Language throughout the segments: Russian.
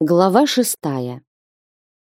Глава шестая.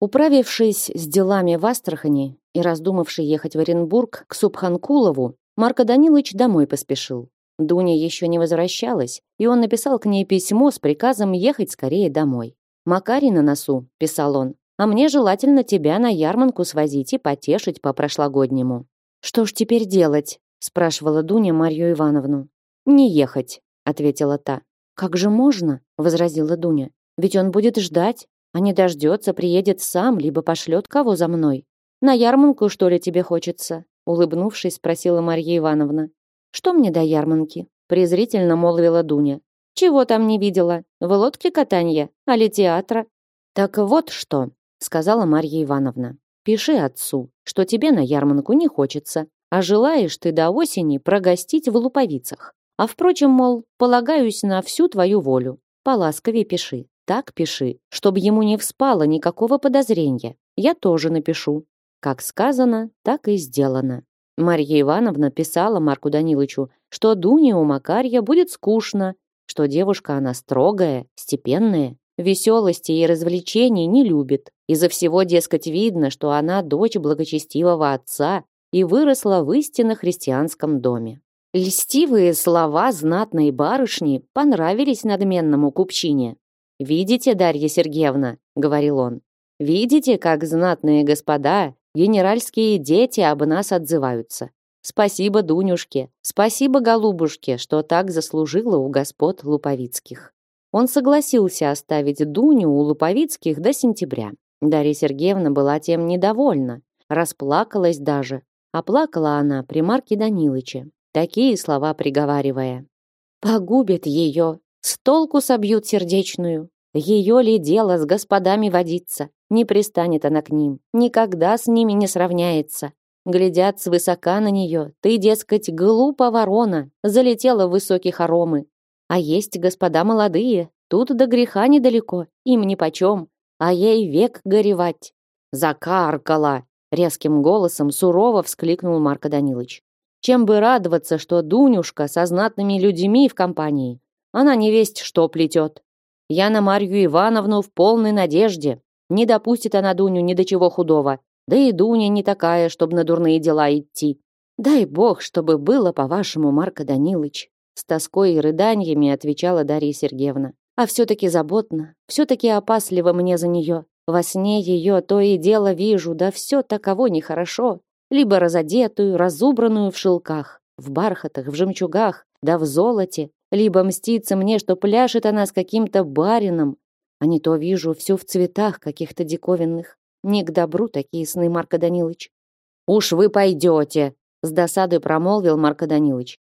Управившись с делами в Астрахани и раздумавший ехать в Оренбург к Субханкулову, Марко Данилович домой поспешил. Дуня еще не возвращалась, и он написал к ней письмо с приказом ехать скорее домой. «Макарий на носу», — писал он, «а мне желательно тебя на ярмарку свозить и потешить по прошлогоднему». «Что ж теперь делать?» — спрашивала Дуня Марью Ивановну. «Не ехать», — ответила та. «Как же можно?» — возразила Дуня. Ведь он будет ждать, а не дождется, приедет сам, либо пошлет кого за мной. На ярмарку, что ли, тебе хочется? Улыбнувшись, спросила Марья Ивановна. Что мне до ярмарки? Презрительно молвила Дуня. Чего там не видела? В лодке катанья? Али театра? Так вот что, сказала Марья Ивановна. Пиши отцу, что тебе на ярмарку не хочется, а желаешь ты до осени прогостить в Луповицах. А впрочем, мол, полагаюсь на всю твою волю. Поласковее пиши. Так пиши, чтобы ему не вспало никакого подозрения. Я тоже напишу. Как сказано, так и сделано. Марья Ивановна писала Марку Даниловичу, что Дуне у Макарья будет скучно, что девушка она строгая, степенная, веселости и развлечений не любит. Из-за всего, дескать, видно, что она дочь благочестивого отца и выросла в истинно христианском доме. Льстивые слова знатной барышни понравились надменному купчине. «Видите, Дарья Сергеевна», — говорил он, «видите, как знатные господа, генеральские дети об нас отзываются. Спасибо Дунюшке, спасибо голубушке, что так заслужила у господ Луповицких». Он согласился оставить Дуню у Луповицких до сентября. Дарья Сергеевна была тем недовольна, расплакалась даже. А плакала она при Марке Данилыче, такие слова приговаривая. «Погубит ее, с толку собьют сердечную. Ее ли дело с господами водиться? Не пристанет она к ним, никогда с ними не сравняется. Глядят свысока на нее. Ты, дескать, глупа ворона, залетела в высокие хоромы. А есть господа молодые, тут до греха недалеко, им нипочем, а ей век горевать. Закаркала! Резким голосом сурово вскликнул Марко Данилович. Чем бы радоваться, что Дунюшка со знатными людьми в компании, она не весть, что плетет. Я на Марью Ивановну в полной надежде. Не допустит она Дуню ни до чего худого. Да и Дуня не такая, чтобы на дурные дела идти. Дай бог, чтобы было по-вашему, Марко Данилыч. С тоской и рыданиями отвечала Дарья Сергеевна. А все-таки заботно, все-таки опасливо мне за нее. Во сне ее то и дело вижу, да все таково нехорошо. Либо разодетую, разубранную в шелках, в бархатах, в жемчугах, да в золоте, либо мстится мне, что пляшет она с каким-то барином, а не то вижу все в цветах каких-то диковинных. Не к добру такие сны, Марко Данилович. «Уж вы пойдете!» — с досадой промолвил Марко Данилович.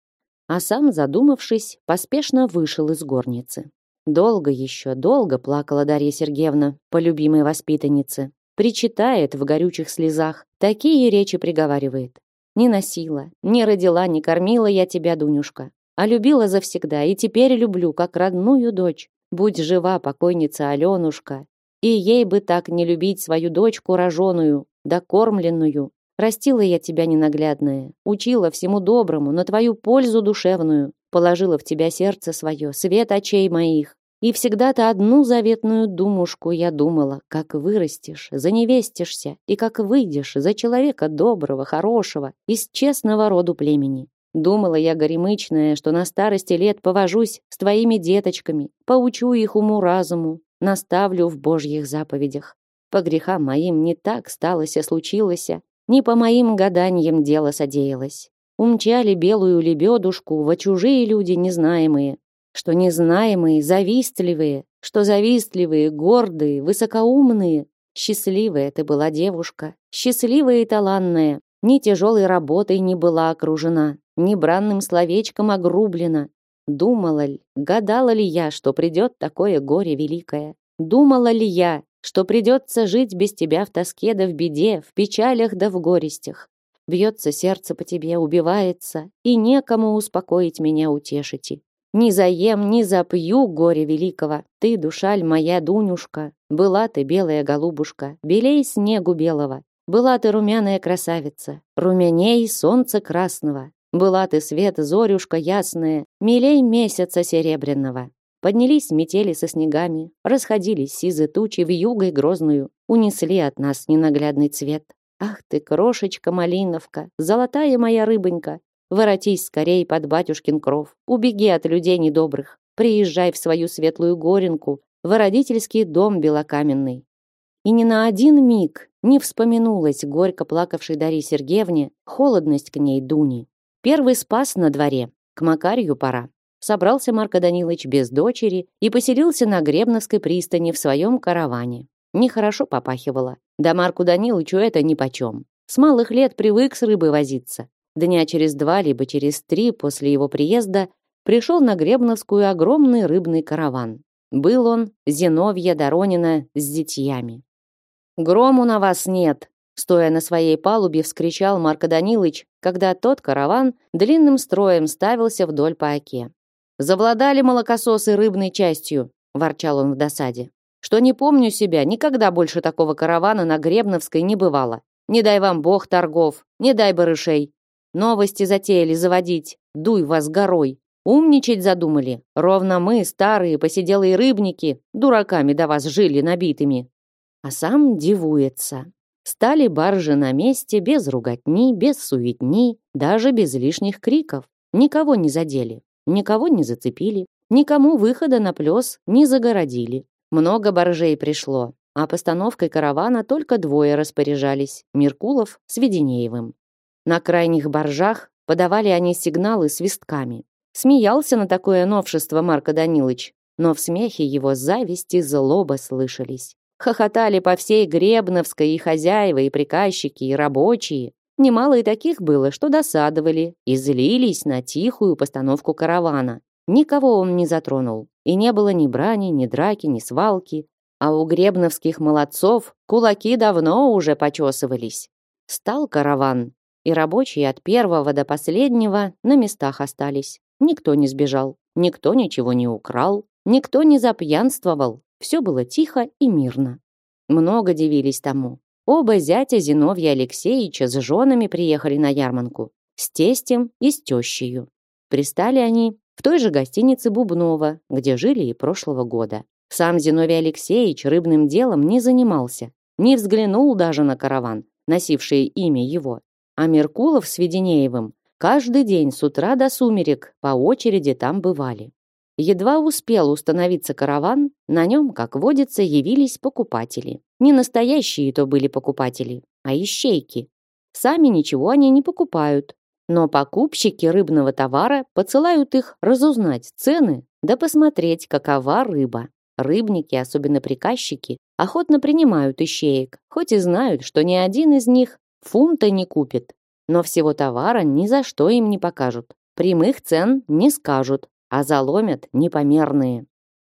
А сам, задумавшись, поспешно вышел из горницы. Долго еще, долго плакала Дарья Сергеевна по любимой воспитаннице. Причитает в горючих слезах, такие речи приговаривает. «Не носила, не родила, не кормила я тебя, Дунюшка. А любила завсегда и теперь люблю, как родную дочь. Будь жива покойница Аленушка. И ей бы так не любить свою дочку роженую, докормленную. Растила я тебя ненаглядная, учила всему доброму, на твою пользу душевную. Положила в тебя сердце свое, свет очей моих. И всегда-то одну заветную думушку я думала, как вырастешь, заневестишься и как выйдешь за человека доброго, хорошего, из честного роду племени. Думала я, горемычная, что на старости лет повожусь с твоими деточками, поучу их уму-разуму, наставлю в божьих заповедях. По грехам моим не так сталося случилось, не по моим гаданиям дело содеялось. Умчали белую лебедушку во чужие люди незнаемые, что незнаемые, завистливые, что завистливые, гордые, высокоумные. Счастливая ты была девушка, счастливая и талантная, ни тяжелой работой не была окружена, ни бранным словечком огрублена. Думала ли, гадала ли я, что придет такое горе великое? Думала ли я, что придется жить без тебя в тоске да в беде, в печалях да в горестях? Бьется сердце по тебе, убивается, и некому успокоить меня утешите. Не заем, не запью горе великого. Ты, душаль моя, Дунюшка, была ты белая голубушка, белей снегу белого. Была ты румяная красавица, румяней солнца красного. Была ты свет, зорюшка ясная, милей месяца серебряного. Поднялись метели со снегами, расходились сизы тучи в югой грозную, унесли от нас ненаглядный цвет. Ах ты, крошечка малиновка, золотая моя рыбонька, воротись скорей под батюшкин кров, убеги от людей недобрых, приезжай в свою светлую горенку, в родительский дом белокаменный. И ни на один миг не вспоминулась горько плакавшей Дарье Сергеевне холодность к ней Дуни. Первый спас на дворе, к Макарью пора. Собрался Марко Данилович без дочери и поселился на Гребновской пристани в своем караване. Нехорошо попахивало. Да Марку Даниловичу это нипочем. С малых лет привык с рыбой возиться. Дня через два, либо через три после его приезда пришел на Гребновскую огромный рыбный караван. Был он Зиновья Доронина с детьями. «Грому на вас нет!» Стоя на своей палубе, вскричал Марко Данилович, когда тот караван длинным строем ставился вдоль по оке. «Завладали молокососы рыбной частью», – ворчал он в досаде. «Что не помню себя, никогда больше такого каравана на Гребновской не бывало. Не дай вам бог торгов, не дай барышей. Новости затеяли заводить, дуй вас горой. Умничать задумали. Ровно мы, старые посиделые рыбники, дураками до вас жили набитыми. А сам дивуется. Стали баржи на месте без руготни, без суетни, даже без лишних криков. Никого не задели, никого не зацепили, никому выхода на плес не загородили. Много баржей пришло, а постановкой каравана только двое распоряжались – Меркулов с Веденеевым. На крайних баржах подавали они сигналы свистками. Смеялся на такое новшество Марко Данилович, но в смехе его зависть и злоба слышались. Хохотали по всей Гребновской и хозяева, и приказчики, и рабочие. Немало и таких было, что досадовали и злились на тихую постановку каравана. Никого он не затронул, и не было ни брани, ни драки, ни свалки. А у гребновских молодцов кулаки давно уже почесывались. Стал караван, и рабочие от первого до последнего на местах остались. Никто не сбежал, никто ничего не украл, никто не запьянствовал. Все было тихо и мирно. Много дивились тому. Оба зятя Зиновья Алексеевича с женами приехали на ярмарку. С тестем и с тещею. Пристали они в той же гостинице Бубнова, где жили и прошлого года. Сам Зиновий Алексеевич рыбным делом не занимался, не взглянул даже на караван, носивший имя его. А Меркулов с Веденеевым Каждый день с утра до сумерек по очереди там бывали. Едва успел установиться караван, на нем, как водится, явились покупатели. Не настоящие то были покупатели, а ищейки. Сами ничего они не покупают, но покупщики рыбного товара посылают их разузнать цены, да посмотреть, какова рыба. Рыбники, особенно приказчики, охотно принимают ищеек, хоть и знают, что ни один из них фунта не купит, но всего товара ни за что им не покажут. Прямых цен не скажут, а заломят непомерные.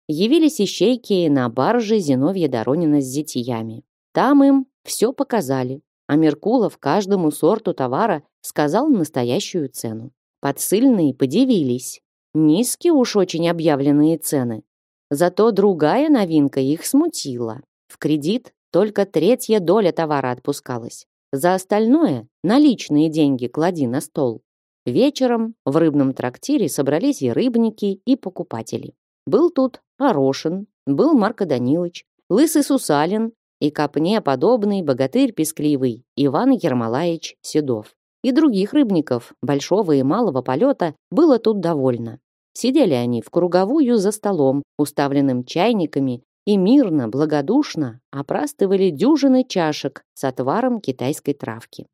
Явились ищейки на барже Зиновья Доронина с зятиями. Там им все показали, а Меркулов каждому сорту товара сказал настоящую цену. Подсыльные подивились. Низкие уж очень объявленные цены. Зато другая новинка их смутила. В кредит только третья доля товара отпускалась. За остальное наличные деньги клади на стол. Вечером в рыбном трактире собрались и рыбники, и покупатели. Был тут Орошин, был Марко Данилович, Лысый Сусалин и копне подобный богатырь пескливый Иван Ермолаевич Седов. И других рыбников, большого и малого полета, было тут довольно. Сидели они в круговую за столом, уставленным чайниками и мирно, благодушно опрастывали дюжины чашек с отваром китайской травки.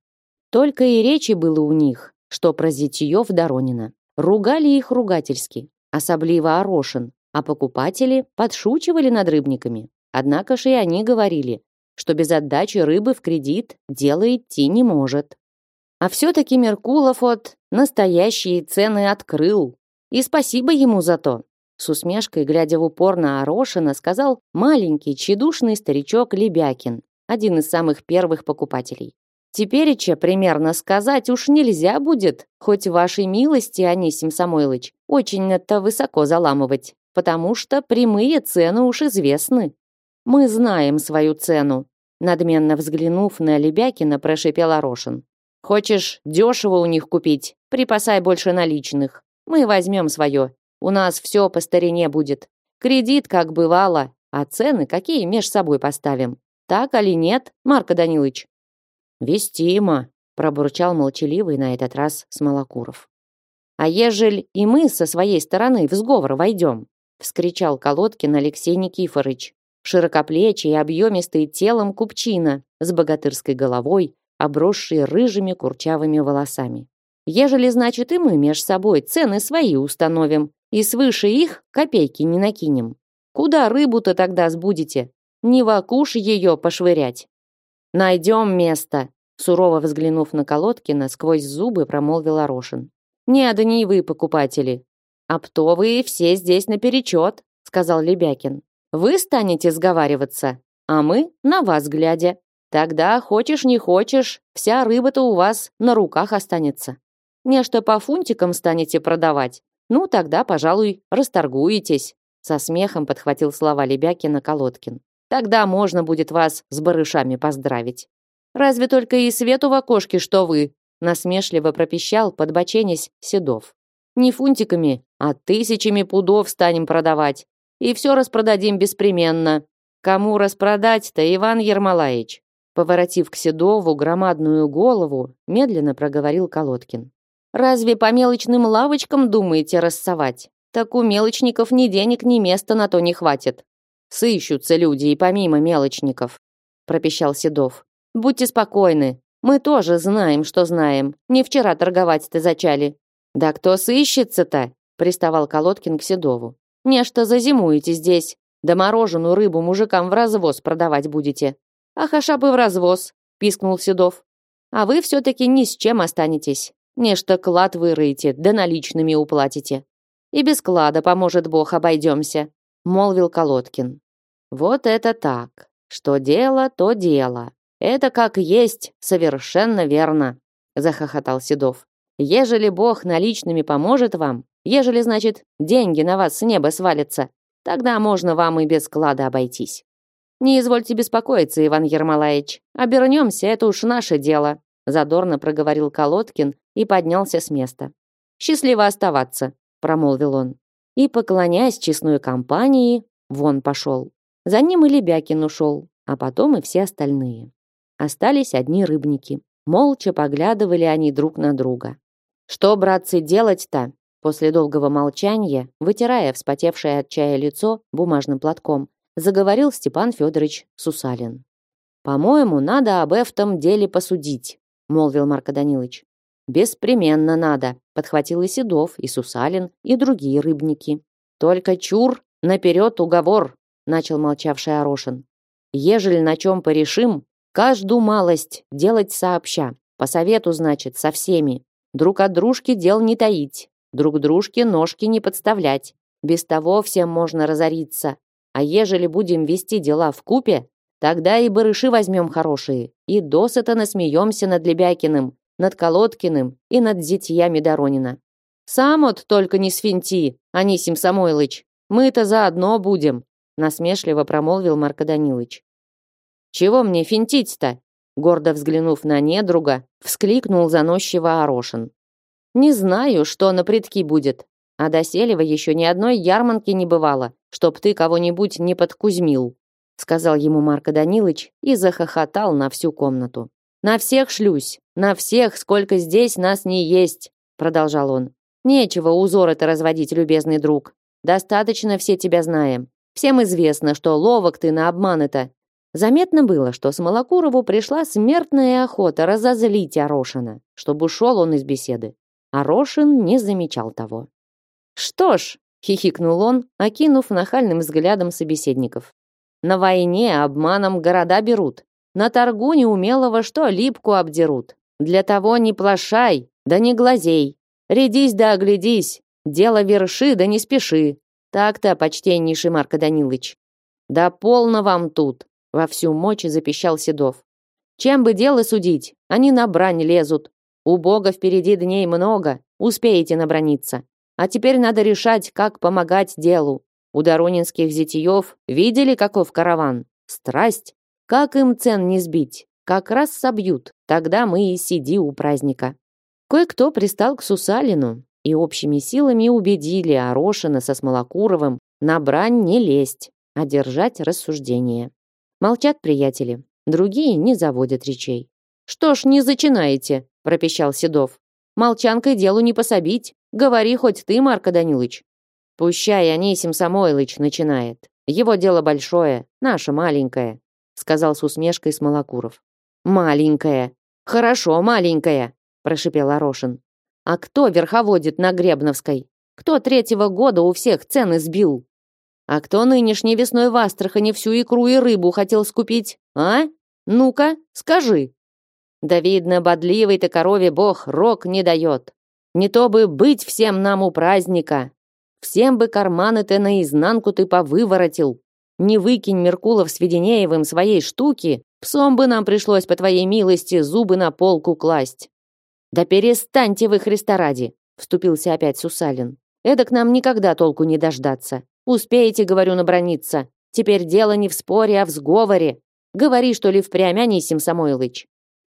Только и речи было у них, что про зятьев Доронина. Ругали их ругательски, особливо Орошин, а покупатели подшучивали над рыбниками. Однако же и они говорили, что без отдачи рыбы в кредит дело идти не может. А все-таки Меркулов от настоящие цены открыл. И спасибо ему за то. С усмешкой, глядя в упор на Орошина, сказал маленький, тщедушный старичок Лебякин, один из самых первых покупателей. Тепереча примерно сказать уж нельзя будет, хоть вашей милости, Анисим Самойлыч, очень это высоко заламывать, потому что прямые цены уж известны. Мы знаем свою цену, надменно взглянув на Лебякина, прошипел Орошин. Хочешь дешево у них купить, припасай больше наличных. Мы возьмем свое у нас все по старине будет. Кредит, как бывало, а цены какие меж собой поставим. Так или нет, Марко Данилович? Вестимо, пробурчал молчаливый на этот раз Смолокуров. А ежель и мы со своей стороны в сговор войдем, вскричал Колодкин Алексей Никифорович, широкоплечий и объемистый телом купчина с богатырской головой, обросший рыжими курчавыми волосами. Ежели, значит, и мы меж собой цены свои установим, и свыше их копейки не накинем. Куда рыбу-то тогда сбудете? Не в окуш ее пошвырять. Найдем место, сурово взглянув на Колодкина, сквозь зубы промолвил Орошин. Не одни покупатели. Оптовые все здесь наперечет, сказал Лебякин. Вы станете сговариваться, а мы на вас глядя. Тогда, хочешь не хочешь, вся рыба-то у вас на руках останется. Нечто по фунтикам станете продавать. Ну, тогда, пожалуй, расторгуетесь. Со смехом подхватил слова Лебякина Колодкин. Тогда можно будет вас с барышами поздравить. Разве только и свету в окошке, что вы, насмешливо пропищал, подбоченясь Седов. Не фунтиками, а тысячами пудов станем продавать и все распродадим беспременно. Кому распродать-то, Иван Ермолаевич?» Поворотив к Седову громадную голову, медленно проговорил Колодкин. «Разве по мелочным лавочкам думаете рассовать? Так у мелочников ни денег, ни места на то не хватит. Сыщутся люди и помимо мелочников», пропищал Седов. «Будьте спокойны, мы тоже знаем, что знаем. Не вчера торговать-то зачали». «Да кто сыщется-то?» приставал Колодкин к Седову. Нечто зазимуете здесь. Да мороженую рыбу мужикам в развоз продавать будете. А хаша бы в развоз, пискнул Седов. А вы все-таки ни с чем останетесь. Нечто клад выроете, да наличными уплатите. И без клада, поможет Бог, обойдемся, молвил Колодкин. Вот это так. Что дело, то дело. Это как есть, совершенно верно, захохотал Седов. Ежели Бог наличными поможет вам, Ежели, значит, деньги на вас с неба свалятся, тогда можно вам и без склада обойтись. Не извольте беспокоиться, Иван Ермолаевич. Обернемся, это уж наше дело, задорно проговорил Колодкин и поднялся с места. Счастливо оставаться, промолвил он. И, поклоняясь честной компании, вон пошел. За ним и Лебякин ушел, а потом и все остальные. Остались одни рыбники. Молча поглядывали они друг на друга. Что, братцы, делать-то? После долгого молчания, вытирая вспотевшее от чая лицо бумажным платком, заговорил Степан Федорович Сусалин. «По-моему, надо об этом деле посудить», молвил Марко Данилович. «Беспременно надо», подхватил и Седов, и Сусалин, и другие рыбники. «Только чур, наперед уговор», начал молчавший Орошин. «Ежели на чем порешим, каждую малость делать сообща, по совету, значит, со всеми. Друг от дружки дел не таить, друг дружке ножки не подставлять. Без того всем можно разориться. А ежели будем вести дела в купе, тогда и барыши возьмем хорошие, и досыта насмеемся над Лебякиным, над Колодкиным и над зятьями Доронина. Сам вот только не свинти, Анисим Самойлыч. Мы-то заодно будем, насмешливо промолвил Марко Данилович. Чего мне финтить-то? Гордо взглянув на недруга, вскликнул заносчиво Орошин. Не знаю, что на предки будет. А до Селева еще ни одной ярманки не бывало, чтоб ты кого-нибудь не подкузмил, сказал ему Марко Данилович и захохотал на всю комнату. На всех шлюсь, на всех, сколько здесь нас не есть, продолжал он. Нечего узоры-то разводить, любезный друг. Достаточно все тебя знаем. Всем известно, что ловок ты на обманы-то. Заметно было, что Смолокурову пришла смертная охота разозлить Орошина, чтобы ушел он из беседы. А Рошин не замечал того. «Что ж», — хихикнул он, окинув нахальным взглядом собеседников. «На войне обманом города берут, на торгу неумелого что липку обдерут. Для того не плашай, да не глазей. Рядись да оглядись, дело верши да не спеши. Так-то, почтеннейший Марко Данилович. Да полно вам тут, во всю мочь запищал Седов. Чем бы дело судить, они на брань лезут, у Бога впереди дней много, успеете наброниться. А теперь надо решать, как помогать делу. У Доронинских зятьев видели, каков караван? Страсть. Как им цен не сбить? Как раз собьют. Тогда мы и сиди у праздника. Кое-кто пристал к Сусалину и общими силами убедили Орошина со Смолокуровым На брань не лезть, а держать рассуждение. Молчат приятели, другие не заводят речей. «Что ж не зачинаете?» – пропищал Седов. «Молчанкой делу не пособить. Говори хоть ты, Марко Данилович». «Пущай Анисим Самойлыч начинает. Его дело большое, наше маленькое», – сказал с усмешкой Смолокуров. «Маленькое. Хорошо, маленькое», – прошипел Орошин. «А кто верховодит на Гребновской? Кто третьего года у всех цены сбил? А кто нынешней весной в Астрахани всю икру и рыбу хотел скупить, а? Ну-ка, скажи. Да видно, бодливый ты корове бог рок не дает. Не то бы быть всем нам у праздника. Всем бы карманы ты наизнанку ты повыворотил. Не выкинь Меркулов с Веденеевым своей штуки, псом бы нам пришлось по твоей милости зубы на полку класть. Да перестаньте вы, Христа ради, вступился опять Сусалин. Эдак нам никогда толку не дождаться. Успеете, говорю, наброниться. Теперь дело не в споре, а в сговоре. Говори, что ли, впрямь, Анисим Самойлыч.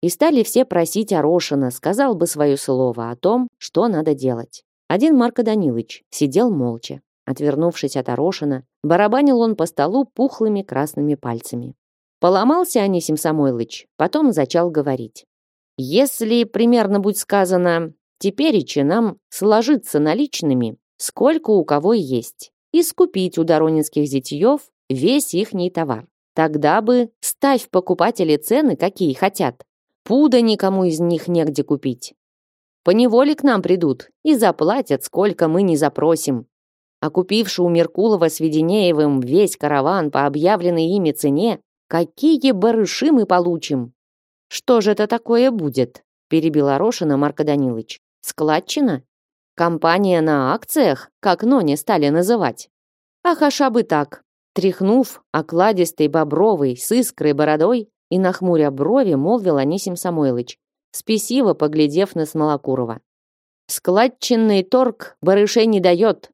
И стали все просить Орошина, сказал бы свое слово о том, что надо делать. Один Марко Данилович сидел молча. Отвернувшись от Орошина, барабанил он по столу пухлыми красными пальцами. Поломался Анисим Самойлыч, потом зачал говорить. «Если примерно будет сказано, тепереча нам сложиться наличными, сколько у кого есть, и скупить у доронинских зятьев весь ихний товар. Тогда бы ставь покупатели цены, какие хотят. Пуда никому из них негде купить. Поневоле к нам придут и заплатят, сколько мы не запросим. А купивши у Меркулова с Веденеевым весь караван по объявленной ими цене, какие барыши мы получим? Что же это такое будет? Перебил Орошина Марко Данилович. Складчина? Компания на акциях, как Нони стали называть. Ах, аша бы так. Тряхнув окладистой бобровой с искрой бородой и нахмуря брови, молвил Анисим Самойлыч, спесиво поглядев на Смолокурова. «Складчинный торг барышей не дает»,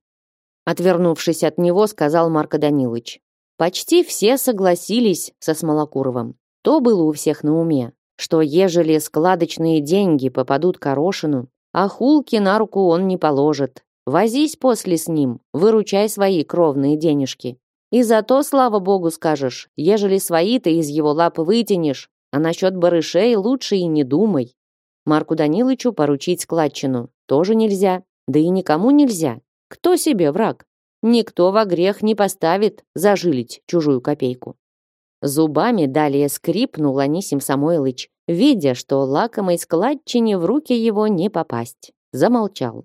отвернувшись от него, сказал Марко Данилович. Почти все согласились со Смолокуровым. То было у всех на уме, что ежели складочные деньги попадут к Орошину, а хулки на руку он не положит. Возись после с ним, выручай свои кровные денежки. И зато, слава богу, скажешь, ежели свои ты из его лап вытянешь, а насчет барышей лучше и не думай. Марку Данилычу поручить складчину тоже нельзя, да и никому нельзя. Кто себе враг? Никто во грех не поставит зажилить чужую копейку. Зубами далее скрипнул Анисим Самойлыч, видя, что лакомой складчине в руки его не попасть. Замолчал.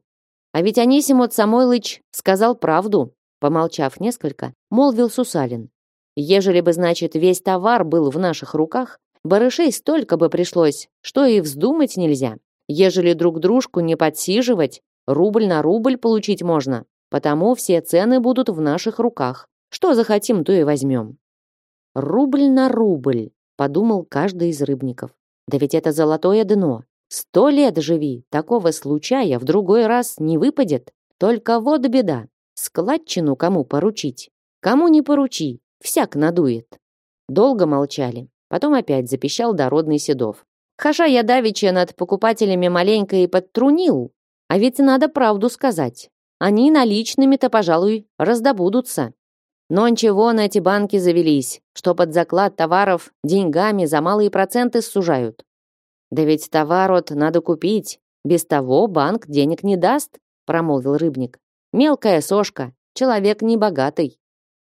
А ведь Анисимот Самойлыч сказал правду, помолчав несколько, молвил Сусалин. Ежели бы, значит, весь товар был в наших руках, барышей столько бы пришлось, что и вздумать нельзя. Ежели друг дружку не подсиживать, рубль на рубль получить можно. Потому все цены будут в наших руках. Что захотим, то и возьмем. Рубль на рубль, подумал каждый из рыбников. Да ведь это золотое дно. Сто лет живи, такого случая в другой раз не выпадет. Только вот беда. Складчину кому поручить? Кому не поручи, всяк надует. Долго молчали. Потом опять запищал дородный Седов. Хаша я давеча над покупателями маленько и подтрунил. А ведь надо правду сказать. Они наличными-то, пожалуй, раздобудутся. Но ничего на эти банки завелись, что под заклад товаров деньгами за малые проценты сужают. Да ведь товар от надо купить, без того банк денег не даст, промолвил рыбник. Мелкая сошка, человек не богатый.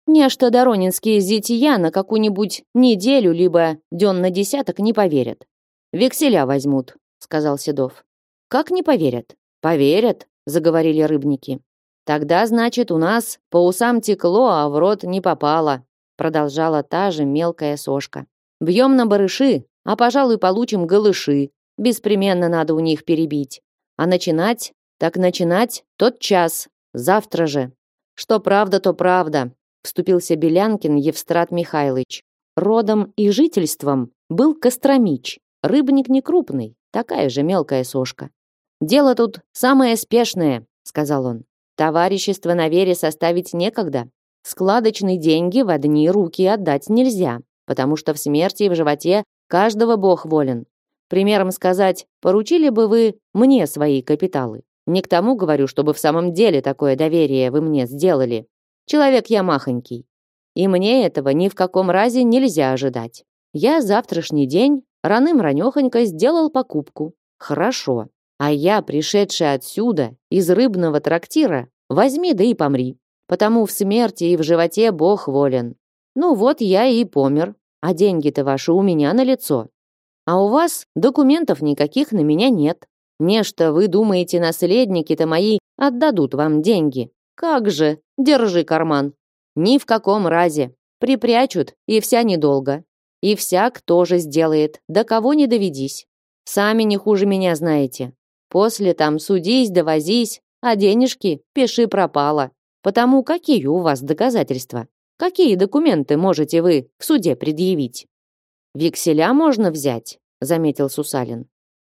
Нечто доронинские зития на какую-нибудь неделю либо дён на десяток не поверят. Векселя возьмут, сказал Седов. Как не поверят? Поверят, заговорили рыбники. Тогда, значит, у нас по усам текло, а в рот не попало, продолжала та же мелкая сошка. Бьем на барыши, а, пожалуй, получим голыши. Беспременно надо у них перебить. А начинать? Так начинать тот час, завтра же. Что правда, то правда, вступился Белянкин Евстрат Михайлович. Родом и жительством был Костромич, рыбник не крупный, такая же мелкая сошка. Дело тут самое спешное, сказал он. Товарищество на вере составить некогда. Складочные деньги в одни руки отдать нельзя, потому что в смерти и в животе каждого Бог волен. Примером сказать, поручили бы вы мне свои капиталы. Не к тому говорю, чтобы в самом деле такое доверие вы мне сделали. Человек я махонький. И мне этого ни в каком разе нельзя ожидать. Я завтрашний день раным-ранехонько сделал покупку. Хорошо. А я, пришедший отсюда, из рыбного трактира, возьми да и помри. Потому в смерти и в животе Бог волен. Ну вот я и помер. А деньги-то ваши у меня на лицо. А у вас документов никаких на меня нет. Нечто вы думаете, наследники-то мои отдадут вам деньги. Как же, держи карман. Ни в каком разе. Припрячут, и вся недолго. И всяк тоже сделает, до кого не доведись. Сами не хуже меня знаете. После там судись, довозись, а денежки пиши пропало. Потому какие у вас доказательства? Какие документы можете вы в суде предъявить? Векселя можно взять, заметил Сусалин.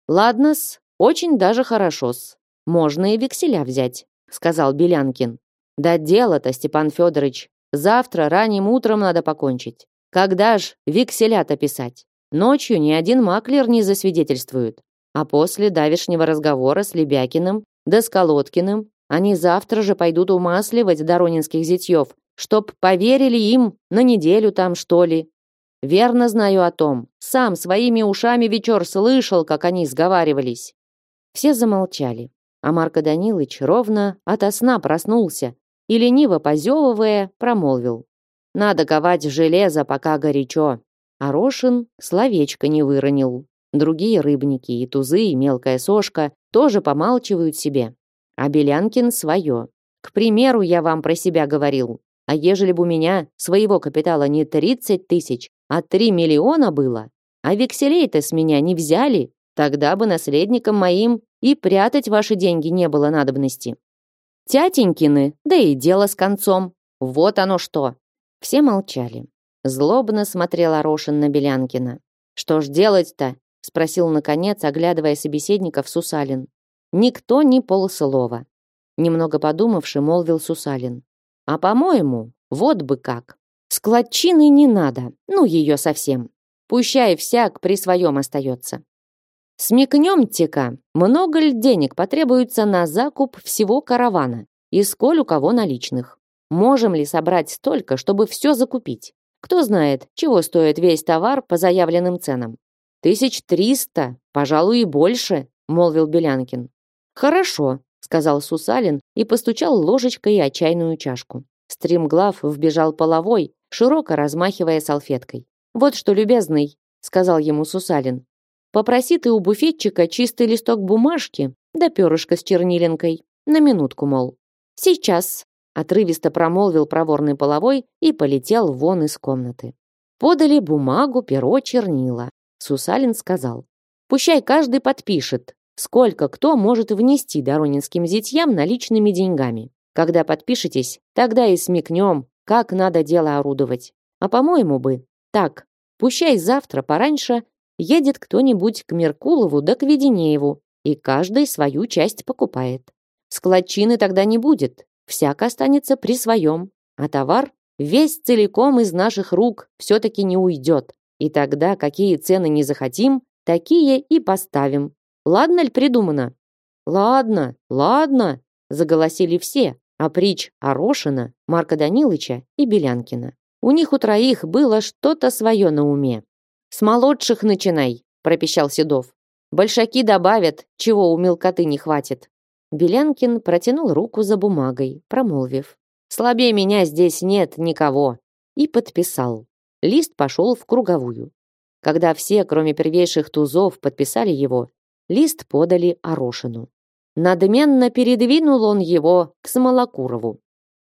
Ладно-с, очень даже хорошо-с. Можно и векселя взять, сказал Белянкин. Да дело-то, Степан Федорович, завтра ранним утром надо покончить. Когда ж векселя-то писать? Ночью ни один маклер не засвидетельствует. А после давешнего разговора с Лебякиным да с Колодкиным они завтра же пойдут умасливать доронинских зятьев, чтоб поверили им на неделю там, что ли. Верно знаю о том. Сам своими ушами вечер слышал, как они сговаривались. Все замолчали, а Марко Данилович ровно ото сна проснулся и, лениво позевывая, промолвил. «Надо ковать железо, пока горячо». А Рошин словечко не выронил. Другие рыбники, и тузы, и мелкая сошка тоже помалчивают себе. А Белянкин свое. К примеру, я вам про себя говорил. А ежели бы у меня своего капитала не 30 тысяч, а 3 миллиона было, а векселей-то с меня не взяли, тогда бы наследникам моим и прятать ваши деньги не было надобности. Тятенькины, да и дело с концом. Вот оно что. Все молчали. Злобно смотрел Орошин на Белянкина. Что ж делать-то? Спросил наконец, оглядывая собеседников Сусалин. Никто ни полслова. Немного подумавши, молвил Сусалин. А по-моему, вот бы как. Складчины не надо, ну ее совсем. Пущай всяк при своем остается. Смекнем-те-ка, много ли денег потребуется на закуп всего каравана и сколь у кого наличных. Можем ли собрать столько, чтобы все закупить? Кто знает, чего стоит весь товар по заявленным ценам. Тысяч триста, пожалуй, и больше, молвил Белянкин. Хорошо, сказал Сусалин и постучал ложечкой о чайную чашку. Стримглав вбежал половой, широко размахивая салфеткой. Вот что, любезный, сказал ему Сусалин. Попроси ты у буфетчика чистый листок бумажки, да перышко с чернилинкой. На минутку, мол. Сейчас, отрывисто промолвил проворный половой и полетел вон из комнаты. Подали бумагу, перо, чернила. Сусалин сказал: "Пущай каждый подпишет, сколько кто может внести доронинским зятьям наличными деньгами. Когда подпишетесь, тогда и смекнем, как надо дело орудовать. А по-моему бы, так, пущай завтра пораньше едет кто-нибудь к Меркулову да к Веденееву, и каждый свою часть покупает. Складчины тогда не будет, всяк останется при своем, а товар весь целиком из наших рук все-таки не уйдет. И тогда какие цены не захотим, такие и поставим. Ладно ли придумано? Ладно, ладно, заголосили все, а притч Орошина, Марка Данилыча и Белянкина. У них у троих было что-то свое на уме. «С молодших начинай», — пропищал Седов. «Большаки добавят, чего у мелкоты не хватит». Белянкин протянул руку за бумагой, промолвив. «Слабее меня здесь нет никого». И подписал. Лист пошел в круговую. Когда все, кроме первейших тузов, подписали его, лист подали Орошину. Надменно передвинул он его к Смолокурову.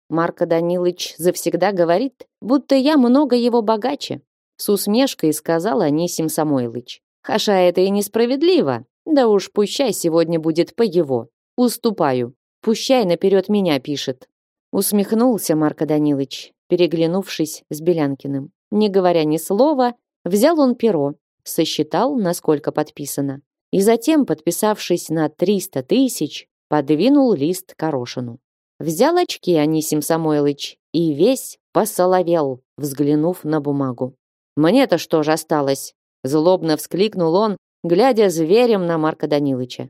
Марко Данилович завсегда говорит, будто я много его богаче. С усмешкой сказал Анисим Самойлыч. Хаша это и несправедливо. Да уж пущай сегодня будет по его. Уступаю. Пущай наперед меня пишет. Усмехнулся Марко Данилович, переглянувшись с Белянкиным. Не говоря ни слова, взял он перо, сосчитал, насколько подписано, и затем, подписавшись на 300 тысяч, подвинул лист Корошину. Взял очки Анисим Самойлыч и весь посоловел, взглянув на бумагу. «Мне-то что же осталось?» Злобно вскликнул он, глядя зверем на Марка Данилыча.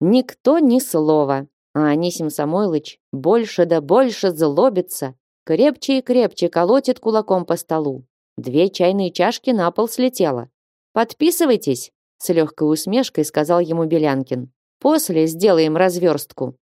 Никто ни слова, а Анисим Самойлыч больше да больше злобится, крепче и крепче колотит кулаком по столу. Две чайные чашки на пол слетело. «Подписывайтесь», — с легкой усмешкой сказал ему Белянкин. «После сделаем разверстку».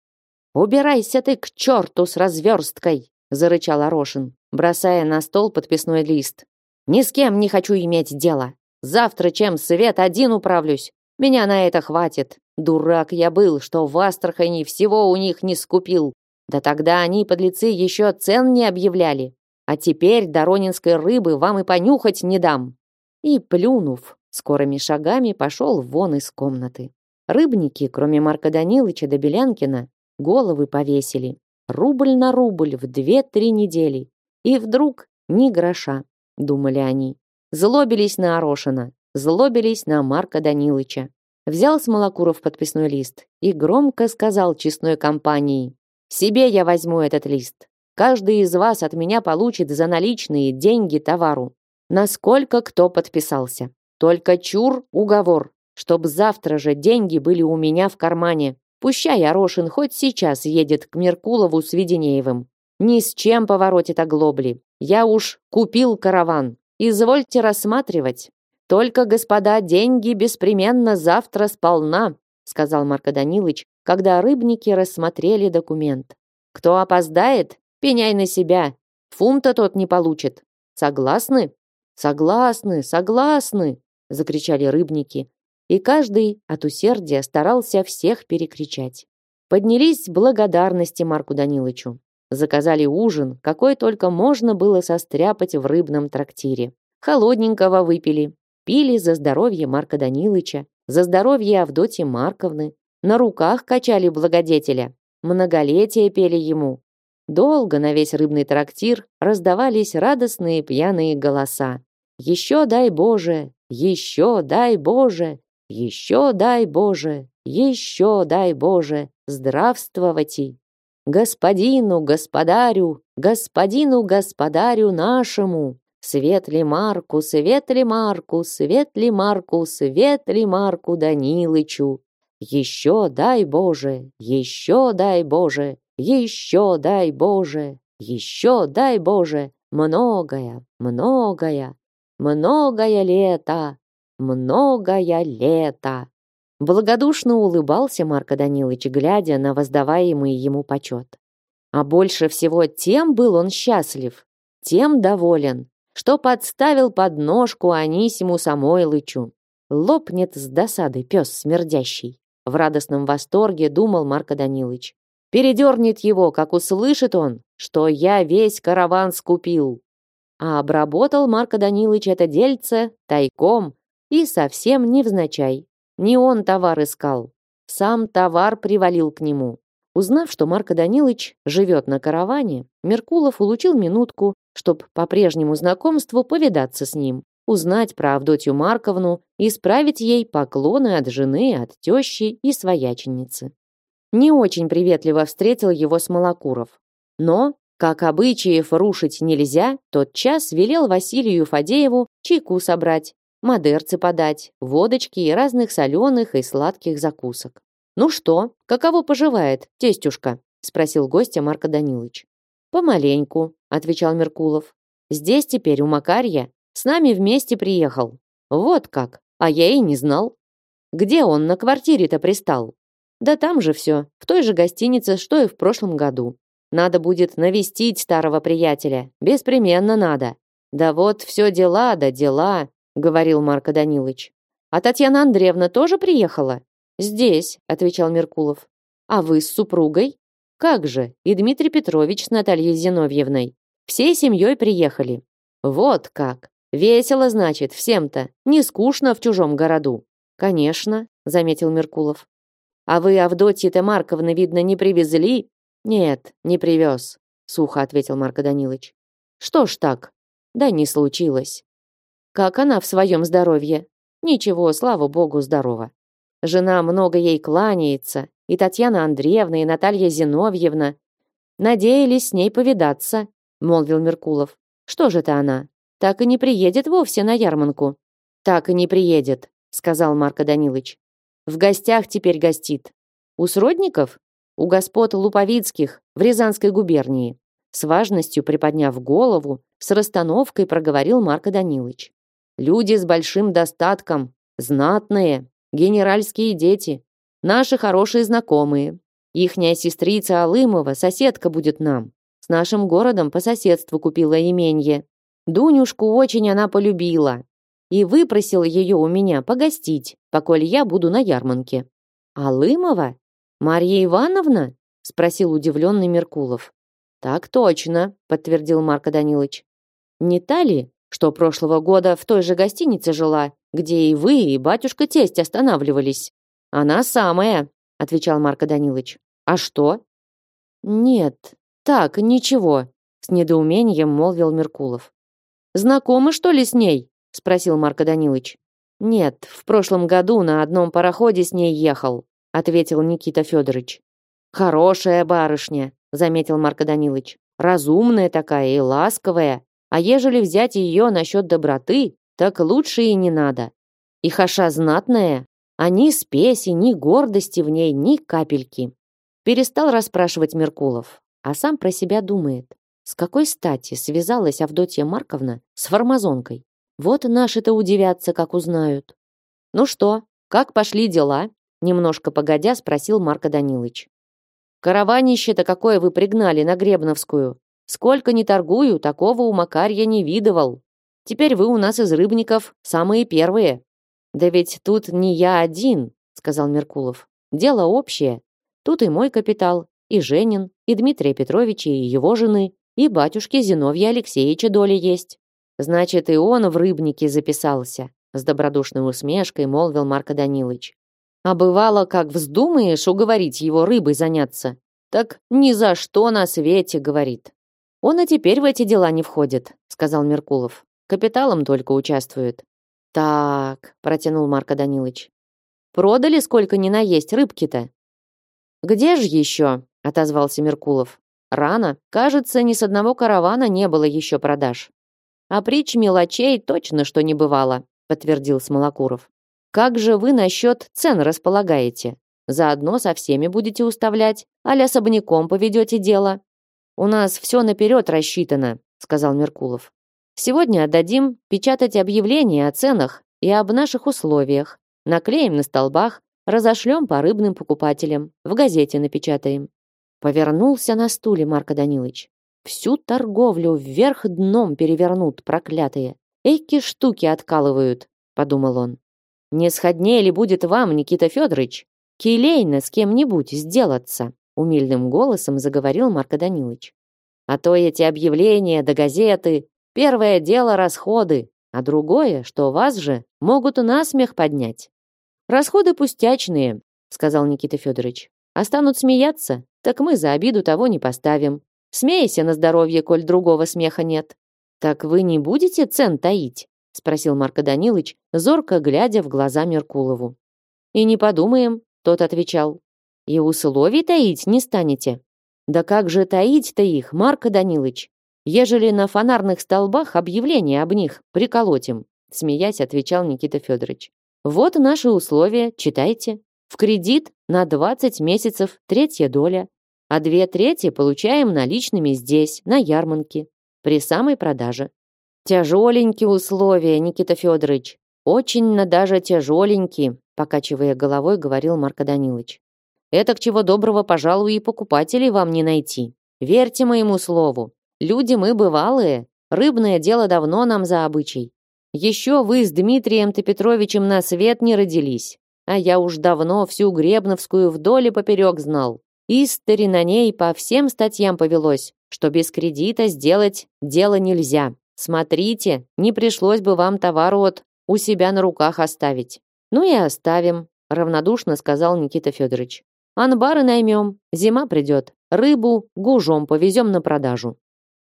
«Убирайся ты к черту с разверсткой!» — зарычал Орошин, бросая на стол подписной лист. «Ни с кем не хочу иметь дело. Завтра чем свет один управлюсь. Меня на это хватит. Дурак я был, что в Астрахани всего у них не скупил. Да тогда они, подлецы, еще цен не объявляли. А теперь доронинской рыбы вам и понюхать не дам. И, плюнув, скорыми шагами пошел вон из комнаты. Рыбники, кроме Марка Данилыча да Белянкина, головы повесили. Рубль на рубль в две-три недели. И вдруг ни гроша, думали они. Злобились на Орошина, злобились на Марка Данилыча. Взял Смолокуров подписной лист и громко сказал честной компании. «Себе я возьму этот лист. Каждый из вас от меня получит за наличные деньги товару. Насколько кто подписался. Только чур уговор, чтоб завтра же деньги были у меня в кармане. Пущай Орошин хоть сейчас едет к Меркулову с Веденеевым. Ни с чем поворотит оглобли. Я уж купил караван. Извольте рассматривать. Только, господа, деньги беспременно завтра сполна, сказал Марко Данилович, когда рыбники рассмотрели документ. Кто опоздает, пеняй на себя. Фунта тот не получит. Согласны? Согласны, согласны, закричали рыбники, и каждый от усердия старался всех перекричать. Поднялись благодарности Марку Данилычу. Заказали ужин, какой только можно было состряпать в рыбном трактире. Холодненького выпили, Пили за здоровье Марка Данилыча, за здоровье Авдотьи Марковны, на руках качали благодетеля, многолетие пели ему. Долго на весь рыбный трактир раздавались радостные пьяные голоса. «Еще дай Боже! Еще дай Боже! Еще дай Боже! Еще дай Боже! Здравствовати! Господину, господарю, господину, господарю нашему!» Светли Марку, светли Марку, светли Марку, светли Марку Данилычу. Еще дай Боже, еще дай Боже, еще дай Боже, еще дай Боже, многое, многое, многое лето, многое лето. Благодушно улыбался Марко Данилович, глядя на воздаваемый ему почет. А больше всего тем был он счастлив, тем доволен, что подставил подножку Анисиму Самойлычу. Лопнет с досады пес смердящий. В радостном восторге думал Марко Данилович. Передернет его, как услышит он, что я весь караван скупил. А обработал Марко Данилович это дельце тайком и совсем невзначай. Не он товар искал. Сам товар привалил к нему. Узнав, что Марко Данилович живет на караване, Меркулов улучил минутку, чтобы по прежнему знакомству повидаться с ним, узнать про Авдотью Марковну и исправить ей поклоны от жены, от тещи и свояченицы. Не очень приветливо встретил его Смолокуров. Но, как обычаев рушить нельзя, тот час велел Василию Фадееву чайку собрать, модерцы подать, водочки и разных соленых и сладких закусок. «Ну что, каково поживает, тестюшка?» спросил гостя Марко Данилович. «Помаленьку», — отвечал Меркулов. «Здесь теперь у Макарья. С нами вместе приехал. Вот как. А я и не знал. Где он на квартире-то пристал? Да там же все, в той же гостинице, что и в прошлом году. Надо будет навестить старого приятеля. Беспременно надо. Да вот все дела да дела, говорил Марко Данилович. А Татьяна Андреевна тоже приехала? Здесь, отвечал Меркулов. А вы с супругой? Как же, и Дмитрий Петрович с Натальей Зиновьевной. Всей семьей приехали. Вот как. Весело, значит, всем-то. Не скучно в чужом городу. Конечно, заметил Меркулов. А вы Авдотьи-то Марковны, видно, не привезли? Нет, не привез, сухо ответил Марко Данилович. Что ж так? Да не случилось. Как она в своем здоровье? Ничего, слава богу, здорова. Жена много ей кланяется, и Татьяна Андреевна, и Наталья Зиновьевна. Надеялись с ней повидаться, молвил Меркулов. Что же это она? Так и не приедет вовсе на ярмарку. Так и не приедет, сказал Марко Данилович. В гостях теперь гостит. У сродников? У господ Луповицких в Рязанской губернии. С важностью приподняв голову, с расстановкой проговорил Марко Данилович. Люди с большим достатком, знатные, генеральские дети, наши хорошие знакомые. Ихняя сестрица Алымова, соседка будет нам. С нашим городом по соседству купила именье. Дунюшку очень она полюбила и выпросила ее у меня погостить, поколь я буду на ярмарке. Алымова? Марья Ивановна? спросил удивленный Меркулов. Так точно, подтвердил Марко Данилович. Не та ли, что прошлого года в той же гостинице жила, где и вы, и батюшка тесть останавливались. Она самая, отвечал Марко Данилович. А что? Нет, так, ничего, с недоумением молвил Меркулов. Знакомы что ли с ней? Спросил Марко Данилович. Нет, в прошлом году на одном пароходе с ней ехал, ответил Никита Федорович. Хорошая барышня, заметил Марко Данилович. Разумная такая и ласковая. А ежели взять ее насчет доброты, так лучше и не надо. И хаша знатная, а ни спеси, ни гордости в ней, ни капельки. Перестал расспрашивать Меркулов, а сам про себя думает. С какой стати связалась Авдотья Марковна с фармазонкой? Вот наши-то удивятся, как узнают. Ну что, как пошли дела? Немножко погодя спросил Марко Данилович. Караванище-то какое вы пригнали на Гребновскую. Сколько не торгую, такого у Макарья не видывал. Теперь вы у нас из рыбников самые первые. Да ведь тут не я один, сказал Меркулов. Дело общее. Тут и мой капитал, и Женин, и Дмитрия Петровича, и его жены, и батюшки Зиновья Алексеевича доля есть. Значит, и он в рыбнике записался, с добродушной усмешкой молвил Марко Данилович. А бывало, как вздумаешь уговорить его рыбой заняться, так ни за что на свете, говорит. Он и теперь в эти дела не входит, сказал Меркулов. Капиталом только участвует. Так, протянул Марко Данилович. Продали сколько ни наесть рыбки-то? Где же еще? отозвался Меркулов. Рано. Кажется, ни с одного каравана не было еще продаж. А притч мелочей точно что не бывало, подтвердил Смолокуров. Как же вы насчет цен располагаете? Заодно со всеми будете уставлять, аля особняком поведете дело. У нас все наперед рассчитано, сказал Меркулов. Сегодня отдадим печатать объявления о ценах и об наших условиях. Наклеим на столбах, разошлем по рыбным покупателям, в газете напечатаем. Повернулся на стуле Марко Данилович. Всю торговлю вверх дном перевернут, проклятые. Эки штуки откалывают, подумал он. Не сходнее ли будет вам, Никита Федорович, келейно с кем-нибудь сделаться? умильным голосом заговорил Марко Данилович. А то эти объявления да газеты, первое дело расходы, а другое, что вас же могут насмех поднять. Расходы пустячные, сказал Никита Федорович. А станут смеяться, так мы за обиду того не поставим. Смейся на здоровье, коль другого смеха нет. Так вы не будете цен таить? спросил Марко Данилович, зорко глядя в глаза Меркулову. И не подумаем, тот отвечал. И условий таить не станете. Да как же таить-то их, Марко Данилович? Ежели на фонарных столбах объявление об них приколотим, смеясь, отвечал Никита Федорович. Вот наши условия, читайте. В кредит на 20 месяцев третья доля, а две трети получаем наличными здесь, на ярмарке, при самой продаже. Тяжеленькие условия, Никита Федорович. Очень на даже тяжеленькие, покачивая головой, говорил Марко Данилович. Это к чего доброго, пожалуй, и покупателей вам не найти. Верьте моему слову. Люди мы бывалые. Рыбное дело давно нам за обычай. Еще вы с Дмитрием-то Петровичем на свет не родились. А я уж давно всю Гребновскую вдоль и поперек знал. Истори на ней по всем статьям повелось, что без кредита сделать дело нельзя. Смотрите, не пришлось бы вам товар от у себя на руках оставить. Ну и оставим, равнодушно сказал Никита Федорович. Анбары наймем, зима придет, рыбу гужом повезем на продажу.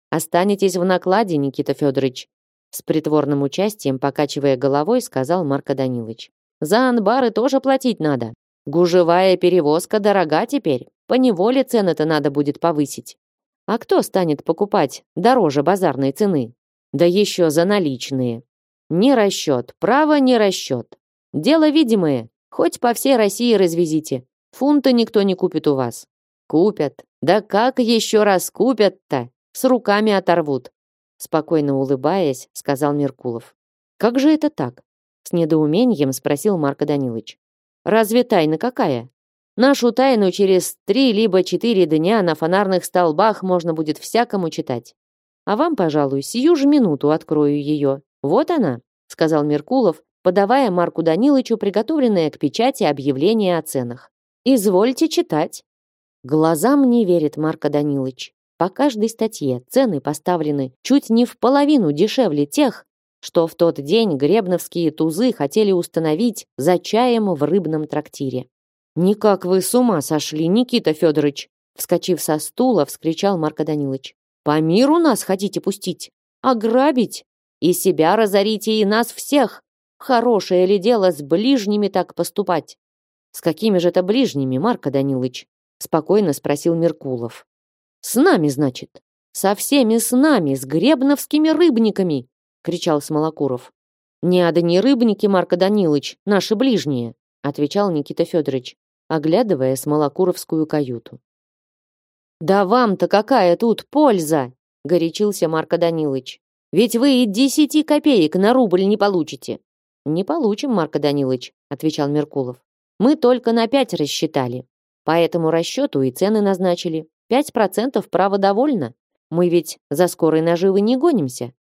Останетесь в накладе, Никита Федорович. С притворным участием, покачивая головой, сказал Марко Данилович. За анбары тоже платить надо. Гужевая перевозка дорога теперь. По неволе цены-то надо будет повысить. А кто станет покупать дороже базарной цены? Да еще за наличные. Не расчет, право не расчет. Дело видимое, хоть по всей России развезите. Фунта никто не купит у вас. Купят. Да как еще раз купят-то? с руками оторвут. Спокойно улыбаясь, сказал Меркулов. Как же это так? С недоумением спросил Марко Данилович. Разве тайна какая? Нашу тайну через три либо четыре дня на фонарных столбах можно будет всякому читать. А вам, пожалуй, сию же минуту открою ее. Вот она, сказал Меркулов, подавая Марку Данилычу приготовленное к печати объявление о ценах. Извольте читать. Глазам не верит Марко Данилыч. По каждой статье цены поставлены чуть не в половину дешевле тех, что в тот день гребновские тузы хотели установить за чаем в рыбном трактире. «Никак вы с ума сошли, Никита Федорович!» Вскочив со стула, вскричал Марко Данилович. «По миру нас хотите пустить? Ограбить? И себя разорите, и нас всех! Хорошее ли дело с ближними так поступать?» «С какими же это ближними, Марко Данилович?» Спокойно спросил Меркулов. «С нами, значит? Со всеми с нами, с гребновскими рыбниками!» Кричал Смолокуров. «Не одни рыбники, Марко Данилович, наши ближние», отвечал Никита Федорович, оглядывая Смолокуровскую каюту. «Да вам-то какая тут польза!» горячился Марко Данилович. «Ведь вы и десяти копеек на рубль не получите». «Не получим, Марко Данилович», отвечал Меркулов. «Мы только на пять рассчитали. По этому расчету и цены назначили. Пять процентов право довольно. Мы ведь за скорой наживы не гонимся.